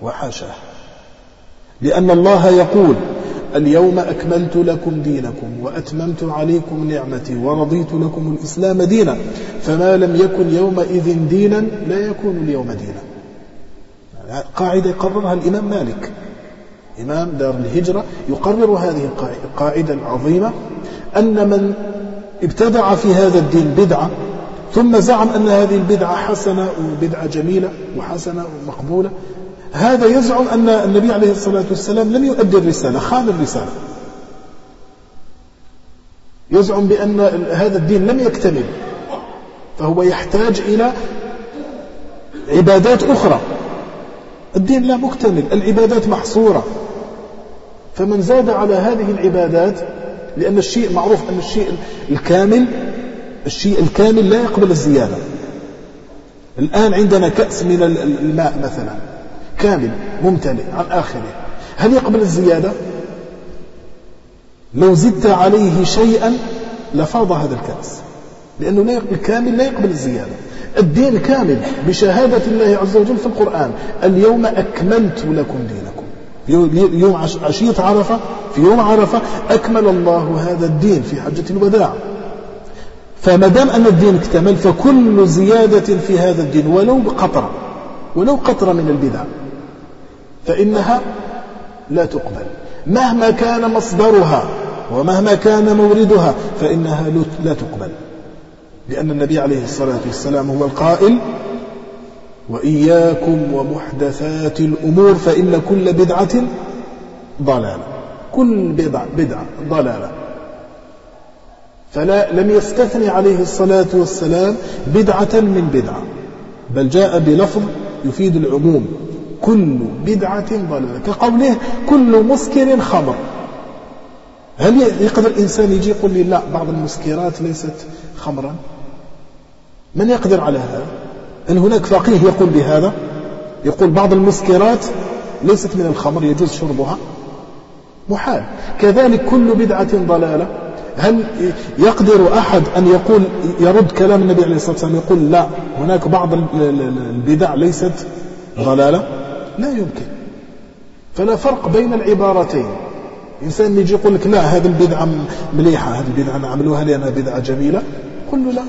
وحاشاه. لأن الله يقول اليوم أكملت لكم دينكم وأتممت عليكم نعمتي ورضيت لكم الإسلام دينا فما لم يكن يومئذ دينا لا يكون اليوم دينا. قاعدة قررها الإمام مالك. إمام دار الهجرة يقرر هذه القاعدة العظيمة أن من ابتدع في هذا الدين بدعة ثم زعم أن هذه البدعة حسنة وبدعة جميلة وحسنة ومقبولة هذا يزعم أن النبي عليه الصلاة والسلام لم يؤدي الرسالة خان الرسالة. يزعم بأن هذا الدين لم يكتمل. فهو يحتاج إلى عبادات أخرى. الدين لا مكتمل العبادات محصورة. فمن زاد على هذه العبادات لأن الشيء معروف أن الشيء الكامل الشيء الكامل لا يقبل الزيادة. الآن عندنا كأس من الماء مثلا. كامل ممتلئ عن آخره. هل يقبل الزيادة؟ لو زدت عليه شيئا لفاض هذا الكأس. لأنه لا يقبل الكامل لا يقبل الزيادة. الدين كامل بشهادة الله عز وجل في القرآن. اليوم أكملت لكم دينكم. يوم عشية عرفة في يوم عرفة أكمل الله هذا الدين في حجة الوداع. فما دام أن الدين اكتمل فكل زيادة في هذا الدين ولو بقطرة ولو قطرة من البدع. فإنها لا تقبل. مهما كان مصدرها ومهما كان موردها فإنها لا تقبل. لأن النبي عليه الصلاة والسلام هو القائل وإياكم ومحدثات الأمور فإن كل بدعة ضلالة. كل بدعة, بدعة ضلالة. فلا لم يستثني عليه الصلاة والسلام بدعة من بدعة بل جاء بلفظ يفيد العموم. كل بدعة ضلالة. كقوله كل مسكر خمر. هل يقدر الإنسان يجي يقول لي لا بعض المسكرات ليست خمرا؟ من يقدر على هذا؟ أن هناك فقيه يقول بهذا؟ يقول بعض المسكرات ليست من الخمر يجوز شربها؟ محال. كذلك كل بدعة ضلالة. هل يقدر أحد أن يقول يرد كلام النبي عليه الصلاة والسلام يقول لا هناك بعض البدع ليست ضلالة؟ لا يمكن. فلا فرق بين العبارتين. إنسان يجي يقول لك لا هذه البدعة مليحة هذه البدعة نعملوها لأنها بدعة جميلة. قل له لا.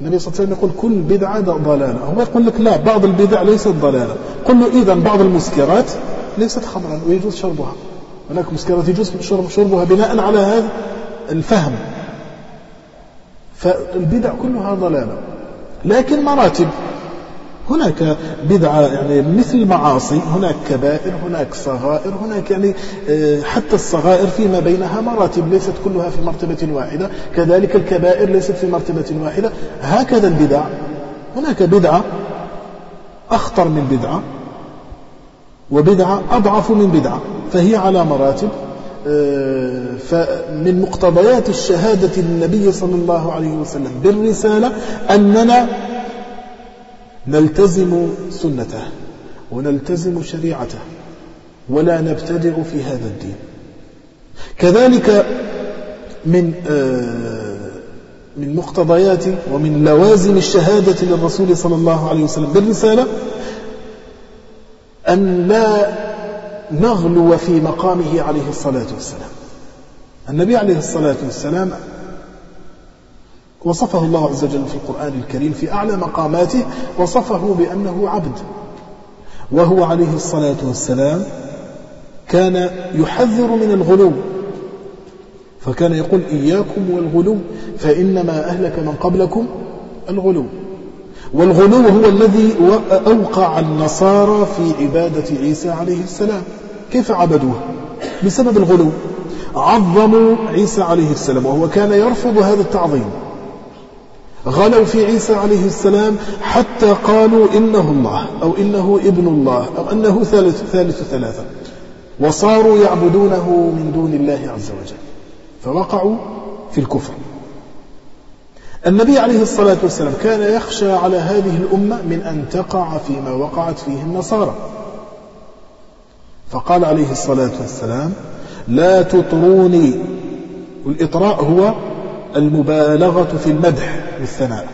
النبي صلى الله عليه وسلم يقول كل بدعة ضلالة. هو يقول لك لا بعض البدع ليست ضلالة. قل له إذا بعض المسكرات ليست خمرا ويجوز شربها. هناك مسكرات يجوز شرب شربها بناء على هذا الفهم. فالبدع كلها ضلالة. لكن مراتب. هناك بدعة يعني مثل المعاصي هناك كبائر هناك صغائر هناك يعني آه، حتى الصغائر فيما بينها مراتب ليست كلها في مرتبة واحدة كذلك الكبائر ليست في مرتبة واحدة. هكذا البدع هناك بدعة أخطر من بدعة وبدعة أضعف من بدعة فهي على مراتب آه، فمن مقتضيات الشهادة للنبي صلى الله عليه وسلم بالرسالة أننا نلتزم سنته ونلتزم شريعته ولا نبتدع في هذا الدين. كذلك من آه، من مقتضيات ومن لوازم الشهادة للرسول صلى الله عليه وسلم بالرسالة أن لا نغلو في مقامه عليه الصلاة والسلام. النبي عليه الصلاة والسلام وصفه الله عز وجل في القرآن الكريم في أعلى مقاماته وصفه بأنه عبد. وهو عليه الصلاة والسلام كان يحذر من الغلو. فكان يقول إياكم والغلو فإنما أهلك من قبلكم الغلو. والغلو هو الذي أوقع النصارى في عبادة عيسى عليه السلام. كيف عبدوه؟ بسبب الغلو. عظموا عيسى عليه السلام وهو كان يرفض هذا التعظيم. غلوا في عيسى عليه السلام حتى قالوا إنه الله أو إنه ابن الله أو أنه ثالث, ثالث ثلاثة. وصاروا يعبدونه من دون الله عز وجل. فوقعوا في الكفر. النبي عليه الصلاة والسلام كان يخشى على هذه الأمة من أن تقع فيما وقعت فيه النصارى. فقال عليه الصلاة والسلام لا تطروني. والإطراء هو المبالغة في المدح والثناء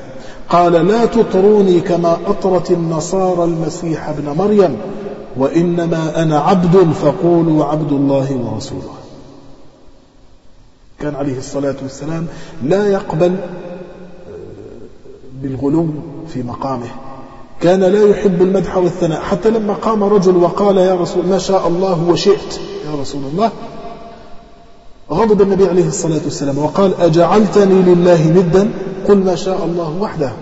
قال لا تطروني كما أطرت النصارى المسيح ابن مريم وإنما أنا عبد فقولوا عبد الله ورسوله. كان عليه الصلاة والسلام لا يقبل آه، بالغلو في مقامه. كان لا يحب المدح والثناء. حتى لما قام رجل وقال يا رسول ما شاء الله وشئت يا رسول الله. غضب النبي عليه الصلاة والسلام وقال أجعلتني لله ندا قل ما شاء الله وحده.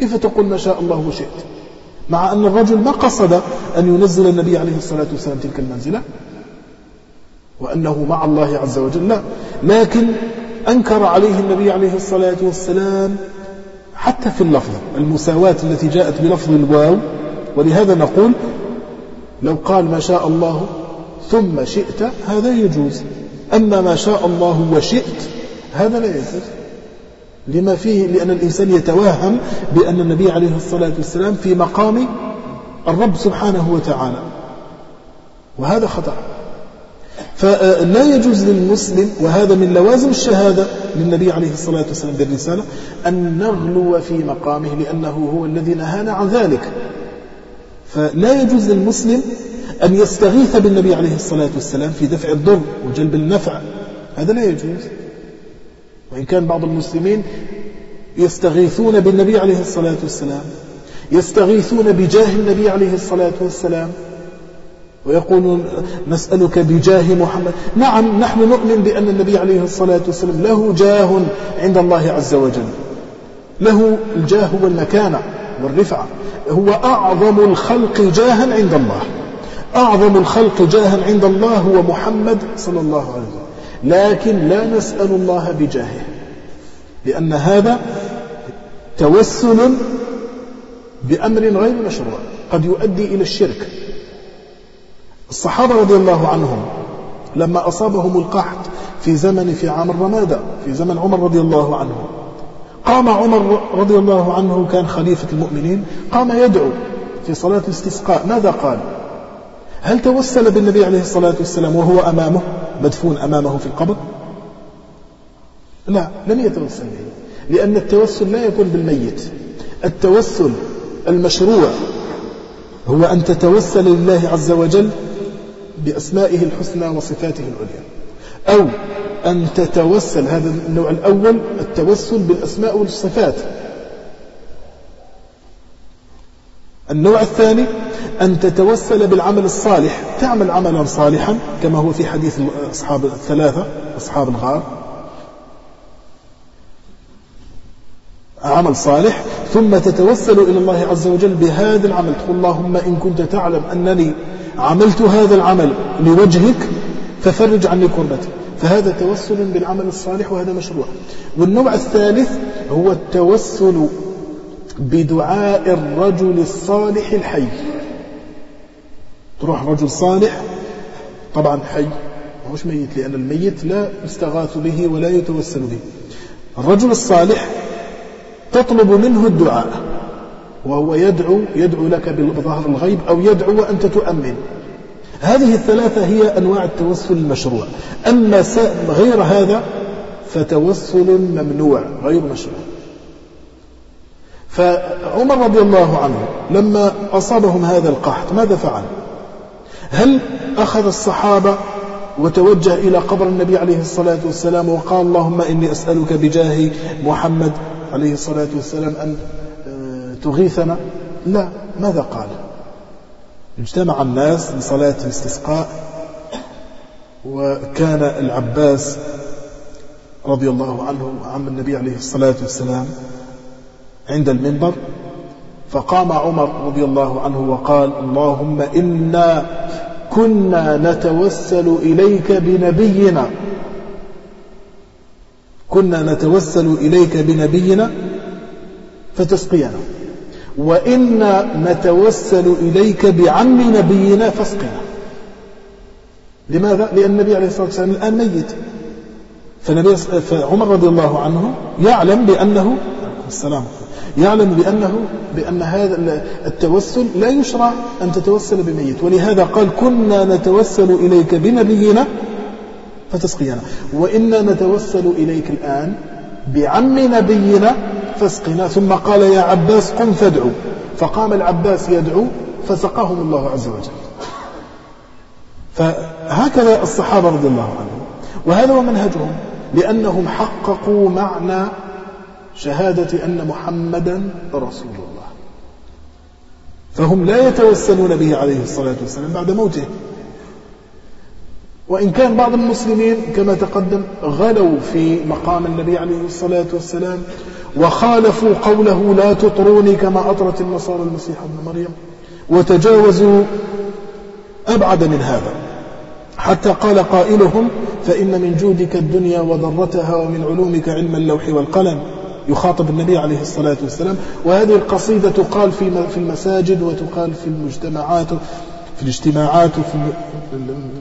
كيف تقول ما شاء الله وشئت؟ مع أن الرجل ما قصد أن ينزل النبي عليه الصلاة والسلام تلك المنزلة وأنه مع الله عز وجل لا. لكن أنكر عليه النبي عليه الصلاة والسلام حتى في اللفظ المساواة التي جاءت بلفظ الواو. ولهذا نقول لو قال ما شاء الله ثم شئت هذا يجوز. أما ما شاء الله وشئت هذا لا يجوز لما فيه لأن الإنسان يتوهم بأن النبي عليه الصلاة والسلام في مقام الرب سبحانه وتعالى. وهذا خطأ. فلا يجوز للمسلم وهذا من لوازم الشهادة للنبي عليه الصلاة والسلام بالرسالة أن نغلو في مقامه لأنه هو الذي نهانا عن ذلك. فلا يجوز للمسلم أن يستغيث بالنبي عليه الصلاة والسلام في دفع الضر وجلب النفع. هذا لا يجوز. وإن كان بعض المسلمين يستغيثون بالنبي عليه الصلاة والسلام يستغيثون بجاه النبي عليه الصلاة والسلام ويقولون نسألك بجاه محمد. نعم نحن نؤمن بأن النبي عليه الصلاة والسلام له جاه عند الله عز وجل. له الجاه والمكانة والرفعة. هو أعظم الخلق جاها عند الله. أعظم الخلق جاها عند الله هو محمد صلى الله عليه وسلم. لكن لا نسأل الله بجاهه لأن هذا توسل بأمر غير مشروع. قد يؤدي إلى الشرك. الصحابة رضي الله عنهم لما أصابهم القحط في زمن في عام الرمادة في زمن عمر رضي الله عنه قام عمر رضي الله عنه كان خليفة المؤمنين قام يدعو في صلاة الاستسقاء. ماذا قال؟ هل توسل بالنبي عليه الصلاة والسلام وهو أمامه مدفون أمامه في القبر؟ لا لم يتوسل به لأن التوسل لا يكون بالميت. التوسل المشروع هو أن تتوسل لله عز وجل بأسمائه الحسنى وصفاته العليا. أو أن تتوسل هذا النوع الأول التوسل بالأسماء والصفات. النوع الثاني أن تتوسل بالعمل الصالح تعمل عملا صالحا كما هو في حديث أصحاب الثلاثة أصحاب الغار. عمل صالح ثم تتوسل إلى الله عز وجل بهذا العمل. تقول اللهم إن كنت تعلم أنني عملت هذا العمل لوجهك ففرج عني كربتي. فهذا توسل بالعمل الصالح وهذا مشروع. والنوع الثالث هو التوسل بدعاء الرجل الصالح الحي. تروح رجل صالح؟ طبعا حي. مش ميت لأن الميت لا يستغاث به ولا يتوسل به. الرجل الصالح تطلب منه الدعاء وهو يدعو يدعو لك بظهر الغيب أو يدعو وأنت تؤمن. هذه الثلاثة هي أنواع التوسل المشروع. أما غير هذا فتوسل ممنوع غير مشروع. فعمر رضي الله عنه لما أصابهم هذا القحط ماذا فعل؟ هل أخذ الصحابة وتوجه إلى قبر النبي عليه الصلاة والسلام وقال اللهم إني أسألك بجاه محمد عليه الصلاة والسلام أن آه، تغيثنا؟ لا ماذا قال؟ اجتمع الناس لصلاة الاستسقاء وكان العباس رضي الله عنه عم النبي عليه الصلاة والسلام عند المنبر فقام عمر رضي الله عنه وقال اللهم إنا كنا نتوسل إليك بنبينا. كنا نتوسل إليك بنبينا فتسقينا وإنا نتوسل إليك بعم نبينا فاسقنا. لماذا؟ لأن النبي عليه الصلاة والسلام الآن ميت. فعمر رضي الله عنه يعلم بأنه السلام يعلم بأنه بأن هذا التوسل لا يشرع أن تتوسل بميت. ولهذا قال كنا نتوسل إليك بنبينا فتسقينا. وإنا نتوسل إليك الآن بعم نبينا فاسقنا. ثم قال يا عباس قم فادعو. فقام العباس يدعو فسقاهم الله عز وجل. فهكذا الصحابة رضي الله عنهم. وهذا هو منهجهم لأنهم حققوا معنى شهادة أن محمدا رسول الله. فهم لا يتوسلون به عليه الصلاة والسلام بعد موته. وإن كان بعض المسلمين كما تقدم غلوا في مقام النبي عليه الصلاة والسلام وخالفوا قوله لا تطروني كما أطرت النصارى المسيح ابن مريم وتجاوزوا أبعد من هذا. حتى قال قائلهم فإن من جودك الدنيا وضرتها ومن علومك علم اللوح والقلم. يخاطب النبي عليه الصلاة والسلام. وهذه القصيدة تقال في المساجد وتقال في المجتمعات في الاجتماعات وفي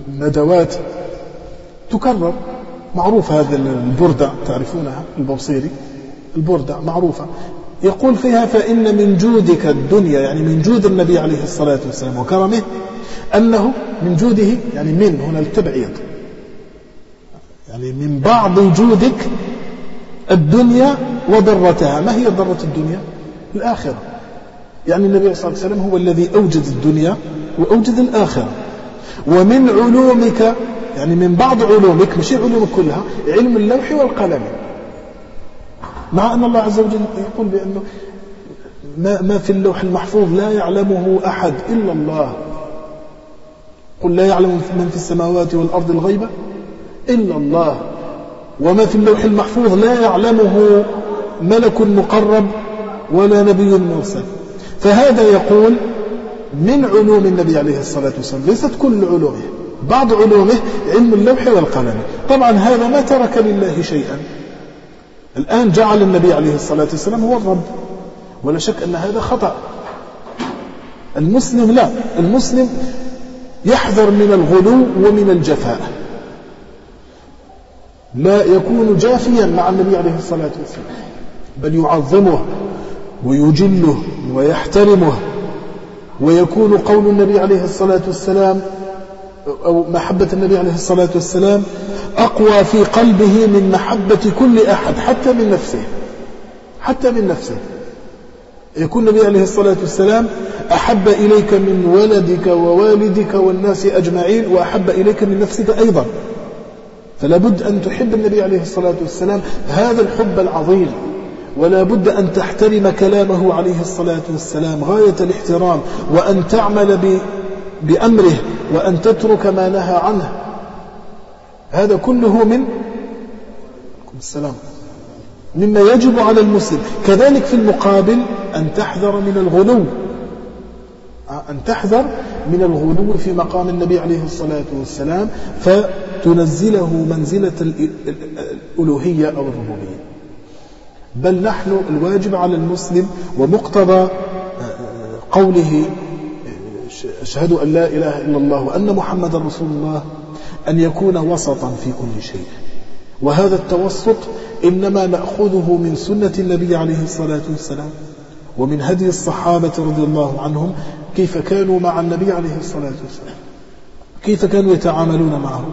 الندوات. تكرر. معروفة هذه البردة تعرفونها؟ البوصيري. البردة معروفة. يقول فيها فإن من جودك الدنيا يعني من جود النبي عليه الصلاة والسلام وكرمه أنه من جوده يعني من هنا التبعيض. يعني من بعض جودك الدنيا وضرتها. ما هي ضرة الدنيا؟ الآخرة. يعني النبي صلى الله عليه وسلم هو الذي أوجد الدنيا وأوجد الآخرة. ومن علومك يعني من بعض علومك مش علومك كلها علم اللوح والقلم. مع أن الله عز وجل يقول بأنه ما, ما في اللوح المحفوظ لا يعلمه أحد إلا الله. قل لا يعلم من في السماوات والأرض الغيبة إلا الله. وما في اللوح المحفوظ لا يعلمه ملك مقرب ولا نبي مرسل. فهذا يقول من علوم النبي عليه الصلاة والسلام ليست كل علومه بعض علومه علم اللوح والقلم. طبعا هذا ما ترك لله شيئا. الآن جعل النبي عليه الصلاة والسلام هو الرب. ولا شك أن هذا خطأ. المسلم لا المسلم يحذر من الغلو ومن الجفاء. لا يكون جافيا مع النبي عليه الصلاة والسلام بل يعظمه ويجله ويحترمه. ويكون قول النبي عليه الصلاة والسلام أو محبة النبي عليه الصلاة والسلام أقوى في قلبه من محبة كل أحد حتى من نفسه حتى من نفسه. يكون النبي عليه الصلاة والسلام أحب إليك من ولدك ووالدك والناس أجمعين وأحب إليك من نفسك أيضا. فلا بد أن تحب النبي عليه الصلاة والسلام هذا الحب العظيم ولا بد أن تحترم كلامه عليه الصلاة والسلام غاية الاحترام وأن تعمل بأمره وأن تترك ما نهى عنه. هذا كله من السلام. مما يجب على المسلم كذلك في المقابل أن تحذر من الغلو. أن تحذر من الغلو في مقام النبي عليه الصلاة والسلام فتنزله منزلة الألوهية أو الربوبية. بل نحن الواجب على المسلم ومقتضى قوله أشهد أن لا إله إلا الله وأن محمد رسول الله أن يكون وسطا في كل شيء. وهذا التوسط إنما نأخذه من سنة النبي عليه الصلاة والسلام. ومن هدي الصحابة رضي الله عنهم كيف كانوا مع النبي عليه الصلاة والسلام. كيف كانوا يتعاملون معه.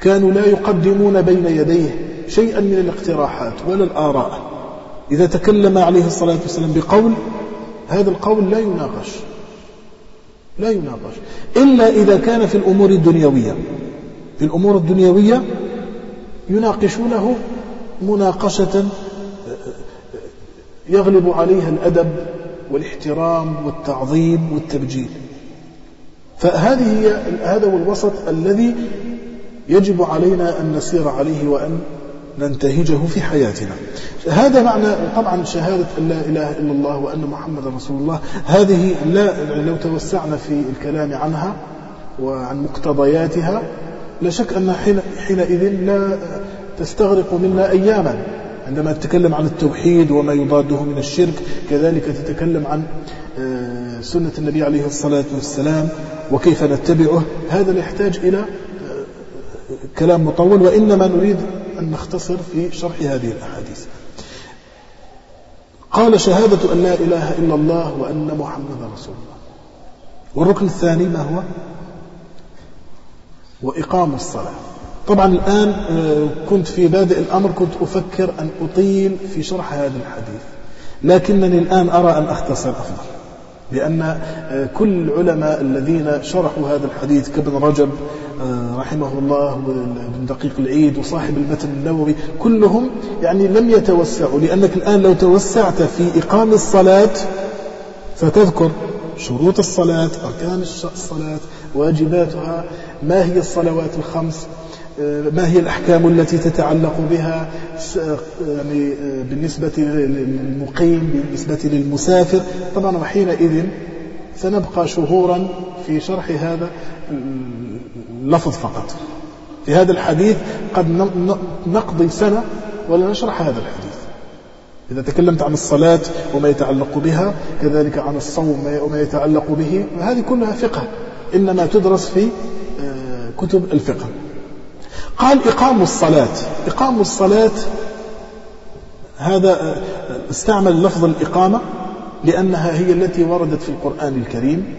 كانوا لا يقدمون بين يديه شيئا من الاقتراحات ولا الآراء. إذا تكلم عليه الصلاة والسلام بقول هذا القول لا يناقش. لا يناقش. إلا إذا كان في الأمور الدنيوية. في الأمور الدنيوية يناقشونه مناقشة يغلب عليها الأدب والاحترام والتعظيم والتبجيل. فهذه هي هذا هو الوسط الذي يجب علينا أن نسير عليه وأن ننتهجه في حياتنا. هذا معنى طبعا شهادة أن لا إله إلا الله وأن محمد رسول الله هذه لا لو توسعنا في الكلام عنها وعن مقتضياتها لا شك أن حين حينئذ لا تستغرق منا أياما. عندما تتكلم عن التوحيد وما يضاده من الشرك كذلك تتكلم عن آه، سنة النبي عليه الصلاة والسلام وكيف نتبعه. هذا يحتاج إلى آه، كلام مطول وإنما نريد أن نختصر في شرح هذه الأحاديث. قال شهادة أن لا إله إلا الله وأن محمد رسول الله. والركن الثاني ما هو؟ وإقام الصلاة. طبعا الآن آه، كنت في بادئ الأمر كنت أفكر أن أطيل في شرح هذا الحديث. لكنني الآن أرى أن أختصر أفضل لأن آه، كل العلماء الذين شرحوا هذا الحديث كابن رجب آه، رحمه الله وابن دقيق العيد وصاحب المتن النووي كلهم يعني لم يتوسعوا لأنك الآن لو توسعت في إقام الصلاة ستذكر شروط الصلاة أركان الصلاة واجباتها ما هي الصلوات الخمس ما هي الأحكام التي تتعلق بها؟ يعني بالنسبة للمقيم بالنسبة للمسافر. طبعا وحينئذ سنبقى شهورا في شرح هذا اللفظ فقط. في هذا الحديث قد نقضي سنة ولا نشرح هذا الحديث. إذا تكلمت عن الصلاة وما يتعلق بها كذلك عن الصوم وما يتعلق به هذه كلها فقه إنما تدرس في آه، كتب الفقه. قال إقام الصلاة. إقام الصلاة هذا استعمل لفظ الإقامة لأنها هي التي وردت في القرآن الكريم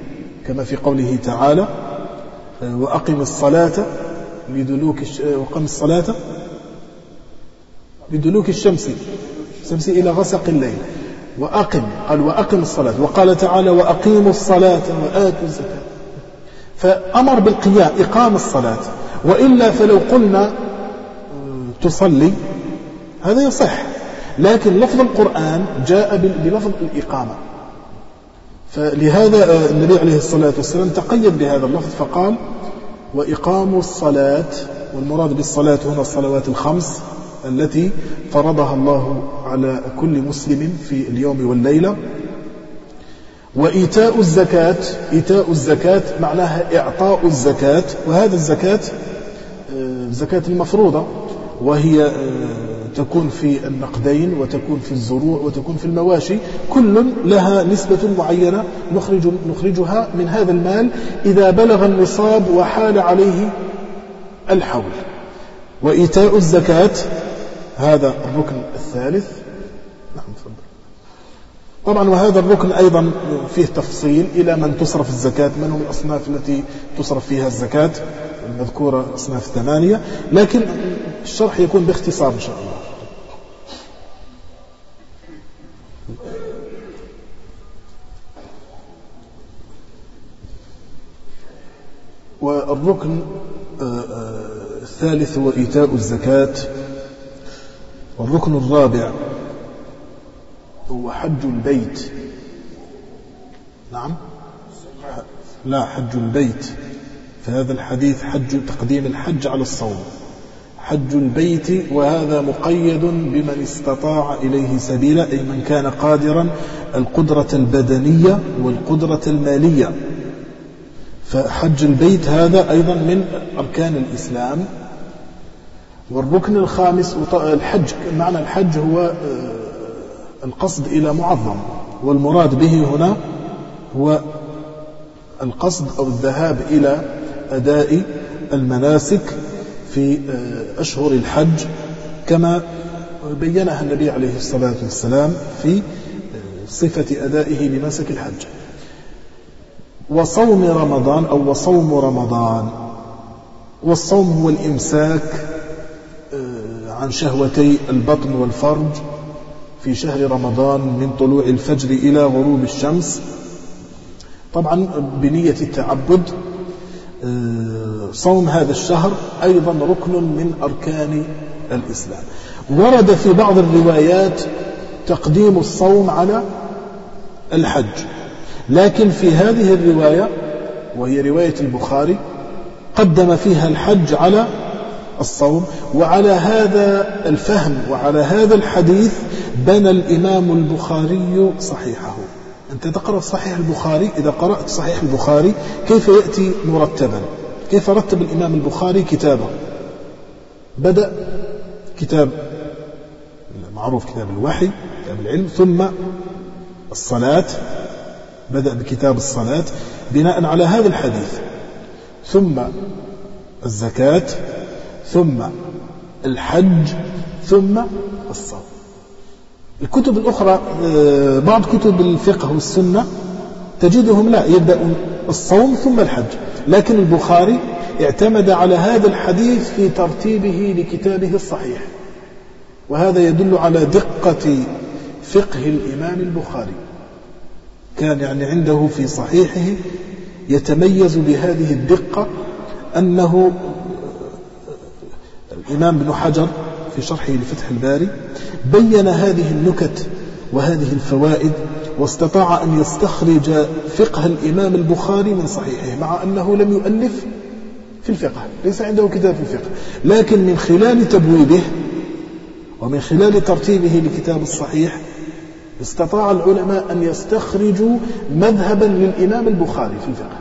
كما في قوله تعالى وأقم الصلاة لدلوك وقم الصلاة لدلوك الشمس الشمس إلى غسق الليل. وأقم قال وأقم الصلاة. وقال تعالى وأقيموا الصلاة وآتوا الزكاة. فأمر بالقيام إقام الصلاة. وإلا فلو قلنا تصلي هذا يصح. لكن لفظ القرآن جاء بلفظ الإقامة. فلهذا آه، النبي عليه الصلاة والسلام تقيد بهذا اللفظ فقال وإقام الصلاة والمراد بالصلاة هنا الصلوات الخمس التي فرضها الله على كل مسلم في اليوم والليلة. وإيتاء الزكاة إيتاء الزكاة معناها إعطاء الزكاة وهذا الزكاة آه، الزكاة المفروضة وهي آه، تكون في النقدين وتكون في الزروع وتكون في المواشي كل لها نسبة معينة نخرج نخرجها من هذا المال إذا بلغ النصاب وحال عليه الحول. وإيتاء الزكاة هذا الركن الثالث. نعم تفضل. طبعا وهذا الركن أيضا فيه تفصيل إلى من تصرف الزكاة من هم الأصناف التي تصرف فيها الزكاة. المذكورة أصناف ثمانية لكن الشرح يكون باختصار إن شاء الله. والركن آه، آه، الثالث هو إيتاء الزكاة. والركن الرابع هو حج البيت. نعم؟ لا حج البيت. في هذا الحديث حج تقديم الحج على الصوم. حج البيت وهذا مقيد بمن استطاع إليه سبيلا أي من كان قادرا القدرة البدنية والقدرة المالية. فحج البيت هذا أيضا من أركان الإسلام. والركن الخامس الحج معنى الحج هو آه، القصد إلى معظم. والمراد به هنا هو القصد أو الذهاب إلى أداء المناسك في آه، أشهر الحج كما بينها النبي عليه الصلاة والسلام في آه، صفة أدائه لمناسك الحج. وصوم رمضان أو وصوم رمضان والصوم هو الإمساك عن شهوتي البطن والفرج في شهر رمضان من طلوع الفجر إلى غروب الشمس. طبعا بنية التعبد آه، صوم هذا الشهر أيضا ركن من أركان الإسلام. ورد في بعض الروايات تقديم الصوم على الحج. لكن في هذه الرواية وهي رواية البخاري قدم فيها الحج على الصوم. وعلى هذا الفهم وعلى هذا الحديث بنى الإمام البخاري صحيحه. أنت تقرأ صحيح البخاري إذا قرأت صحيح البخاري كيف يأتي مرتبا؟ كيف رتب الإمام البخاري كتابه؟ بدأ كتاب معروف كتاب الوحي كتاب العلم ثم الصلاة بدأ بكتاب الصلاة بناء على هذا الحديث. ثم الزكاة ثم الحج ثم الصوم. الكتب الأخرى آه، بعض كتب الفقه والسنة تجدهم لا يبدأ الصوم ثم الحج. لكن البخاري اعتمد على هذا الحديث في ترتيبه لكتابه الصحيح. وهذا يدل على دقة فقه الإمام البخاري. كان يعني عنده في صحيحه يتميز بهذه الدقة أنه الإمام ابن حجر في شرحه لفتح الباري بين هذه النكت وهذه الفوائد واستطاع أن يستخرج فقه الإمام البخاري من صحيحه مع أنه لم يؤلف في الفقه ليس عنده كتاب في الفقه. لكن من خلال تبويبه ومن خلال ترتيبه لكتاب الصحيح استطاع العلماء أن يستخرجوا مذهبا للإمام البخاري في الفقه.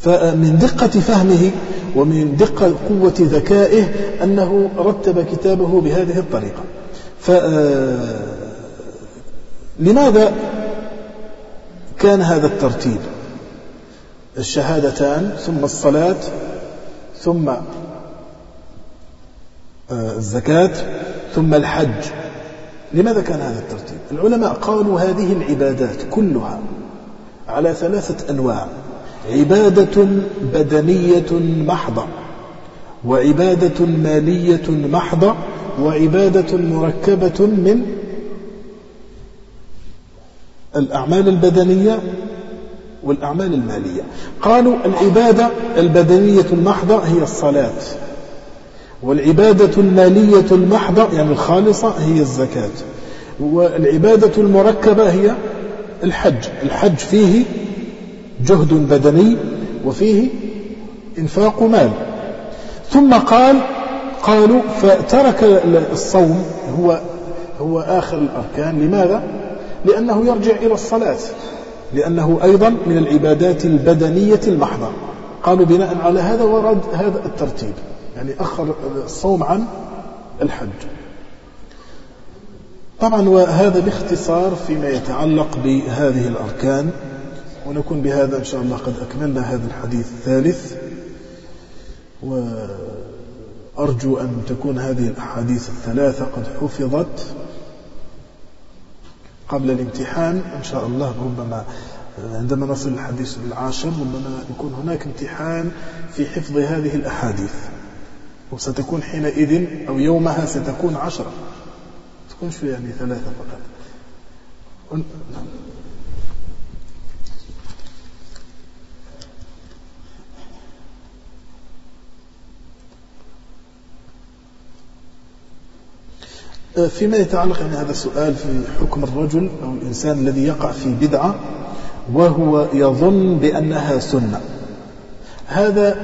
فمن دقة فهمه ومن دقة قوة ذكائه أنه رتب كتابه بهذه الطريقة. لماذا كان هذا الترتيب؟ الشهادتان ثم الصلاة ثم آه، الزكاة ثم الحج. لماذا كان هذا الترتيب؟ العلماء قالوا هذه العبادات كلها على ثلاثة أنواع. عبادة بدنية محضة وعبادة مالية محضة وعبادة مركبة من الأعمال البدنية والأعمال المالية. قالوا العبادة البدنية المحضة هي الصلاة والعبادة المالية المحضة يعني الخالصة هي الزكاة والعبادة المركبة هي الحج الحج فيه جهد بدني وفيه إنفاق مال. ثم قال قالوا فترك الصوم هو هو آخر الأركان. لماذا؟ لأنه يرجع إلى الصلاة. لأنه أيضا من العبادات البدنية المحضة. قالوا بناء على هذا ورد هذا الترتيب. يعني أخر الصوم عن الحج. طبعا وهذا باختصار فيما يتعلق بهذه الأركان. ونكون بهذا إن شاء الله قد أكملنا هذا الحديث الثالث. وأرجو أن تكون هذه الأحاديث الثلاثة قد حفظت قبل الامتحان. إن شاء الله ربما عندما نصل الحديث العاشر ربما يكون هناك امتحان في حفظ هذه الأحاديث. وستكون حينئذ أو يومها ستكون عشرة. تكونش يعني ثلاثة فقط. فيما يتعلق يعني هذا السؤال في حكم الرجل أو الإنسان الذي يقع في بدعة وهو يظن بأنها سنة. هذا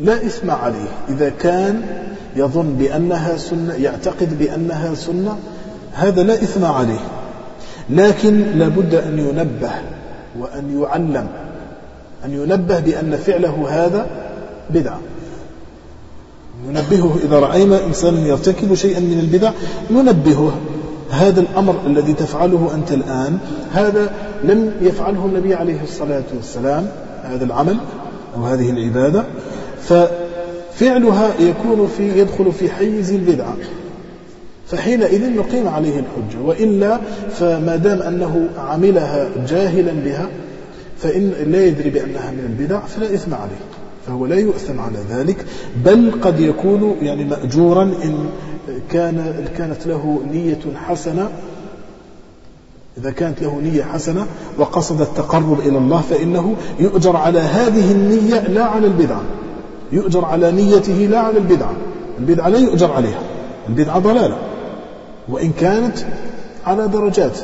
لا إثم عليه. إذا كان يظن بأنها سنة يعتقد بأنها سنة هذا لا إثم عليه. لكن لابد أن ينبه وأن يعلم أن ينبه بأن فعله هذا بدعة. ننبهه إذا رأينا إنسانا يرتكب شيئا من البدع ننبهه هذا الأمر الذي تفعله أنت الآن هذا لم يفعله النبي عليه الصلاة والسلام هذا العمل أو هذه العبادة. ففعلها يكون في يدخل في حيز البدعة فحينئذ نقيم عليه الحجة. وإلا فما دام أنه عملها جاهلا بها فإن لا يدري بأنها من البدع فلا إثم عليه. فهو لا يؤثم على ذلك بل قد يكون يعني مأجورا إن كان كانت له نية حسنة إذا كانت له نية حسنة وقصد التقرب إلى الله فإنه يؤجر على هذه النية لا على البدعة يؤجر على نيته لا على البدعة البدعة لا يؤجر عليها البدعة ضلالة وإن كانت على درجات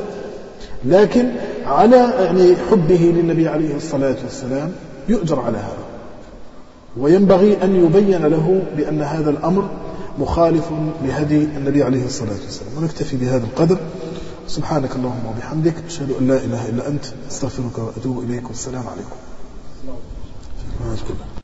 لكن على يعني حبه للنبي عليه الصلاة والسلام يؤجر على هذا. وينبغي أن يبين له بأن هذا الأمر مخالف لهدي النبي عليه الصلاة والسلام. ونكتفي بهذا القدر. سبحانك اللهم وبحمدك. أشهد أن لا إله إلا أنت. أستغفرك وأتوب إليك. والسلام عليكم.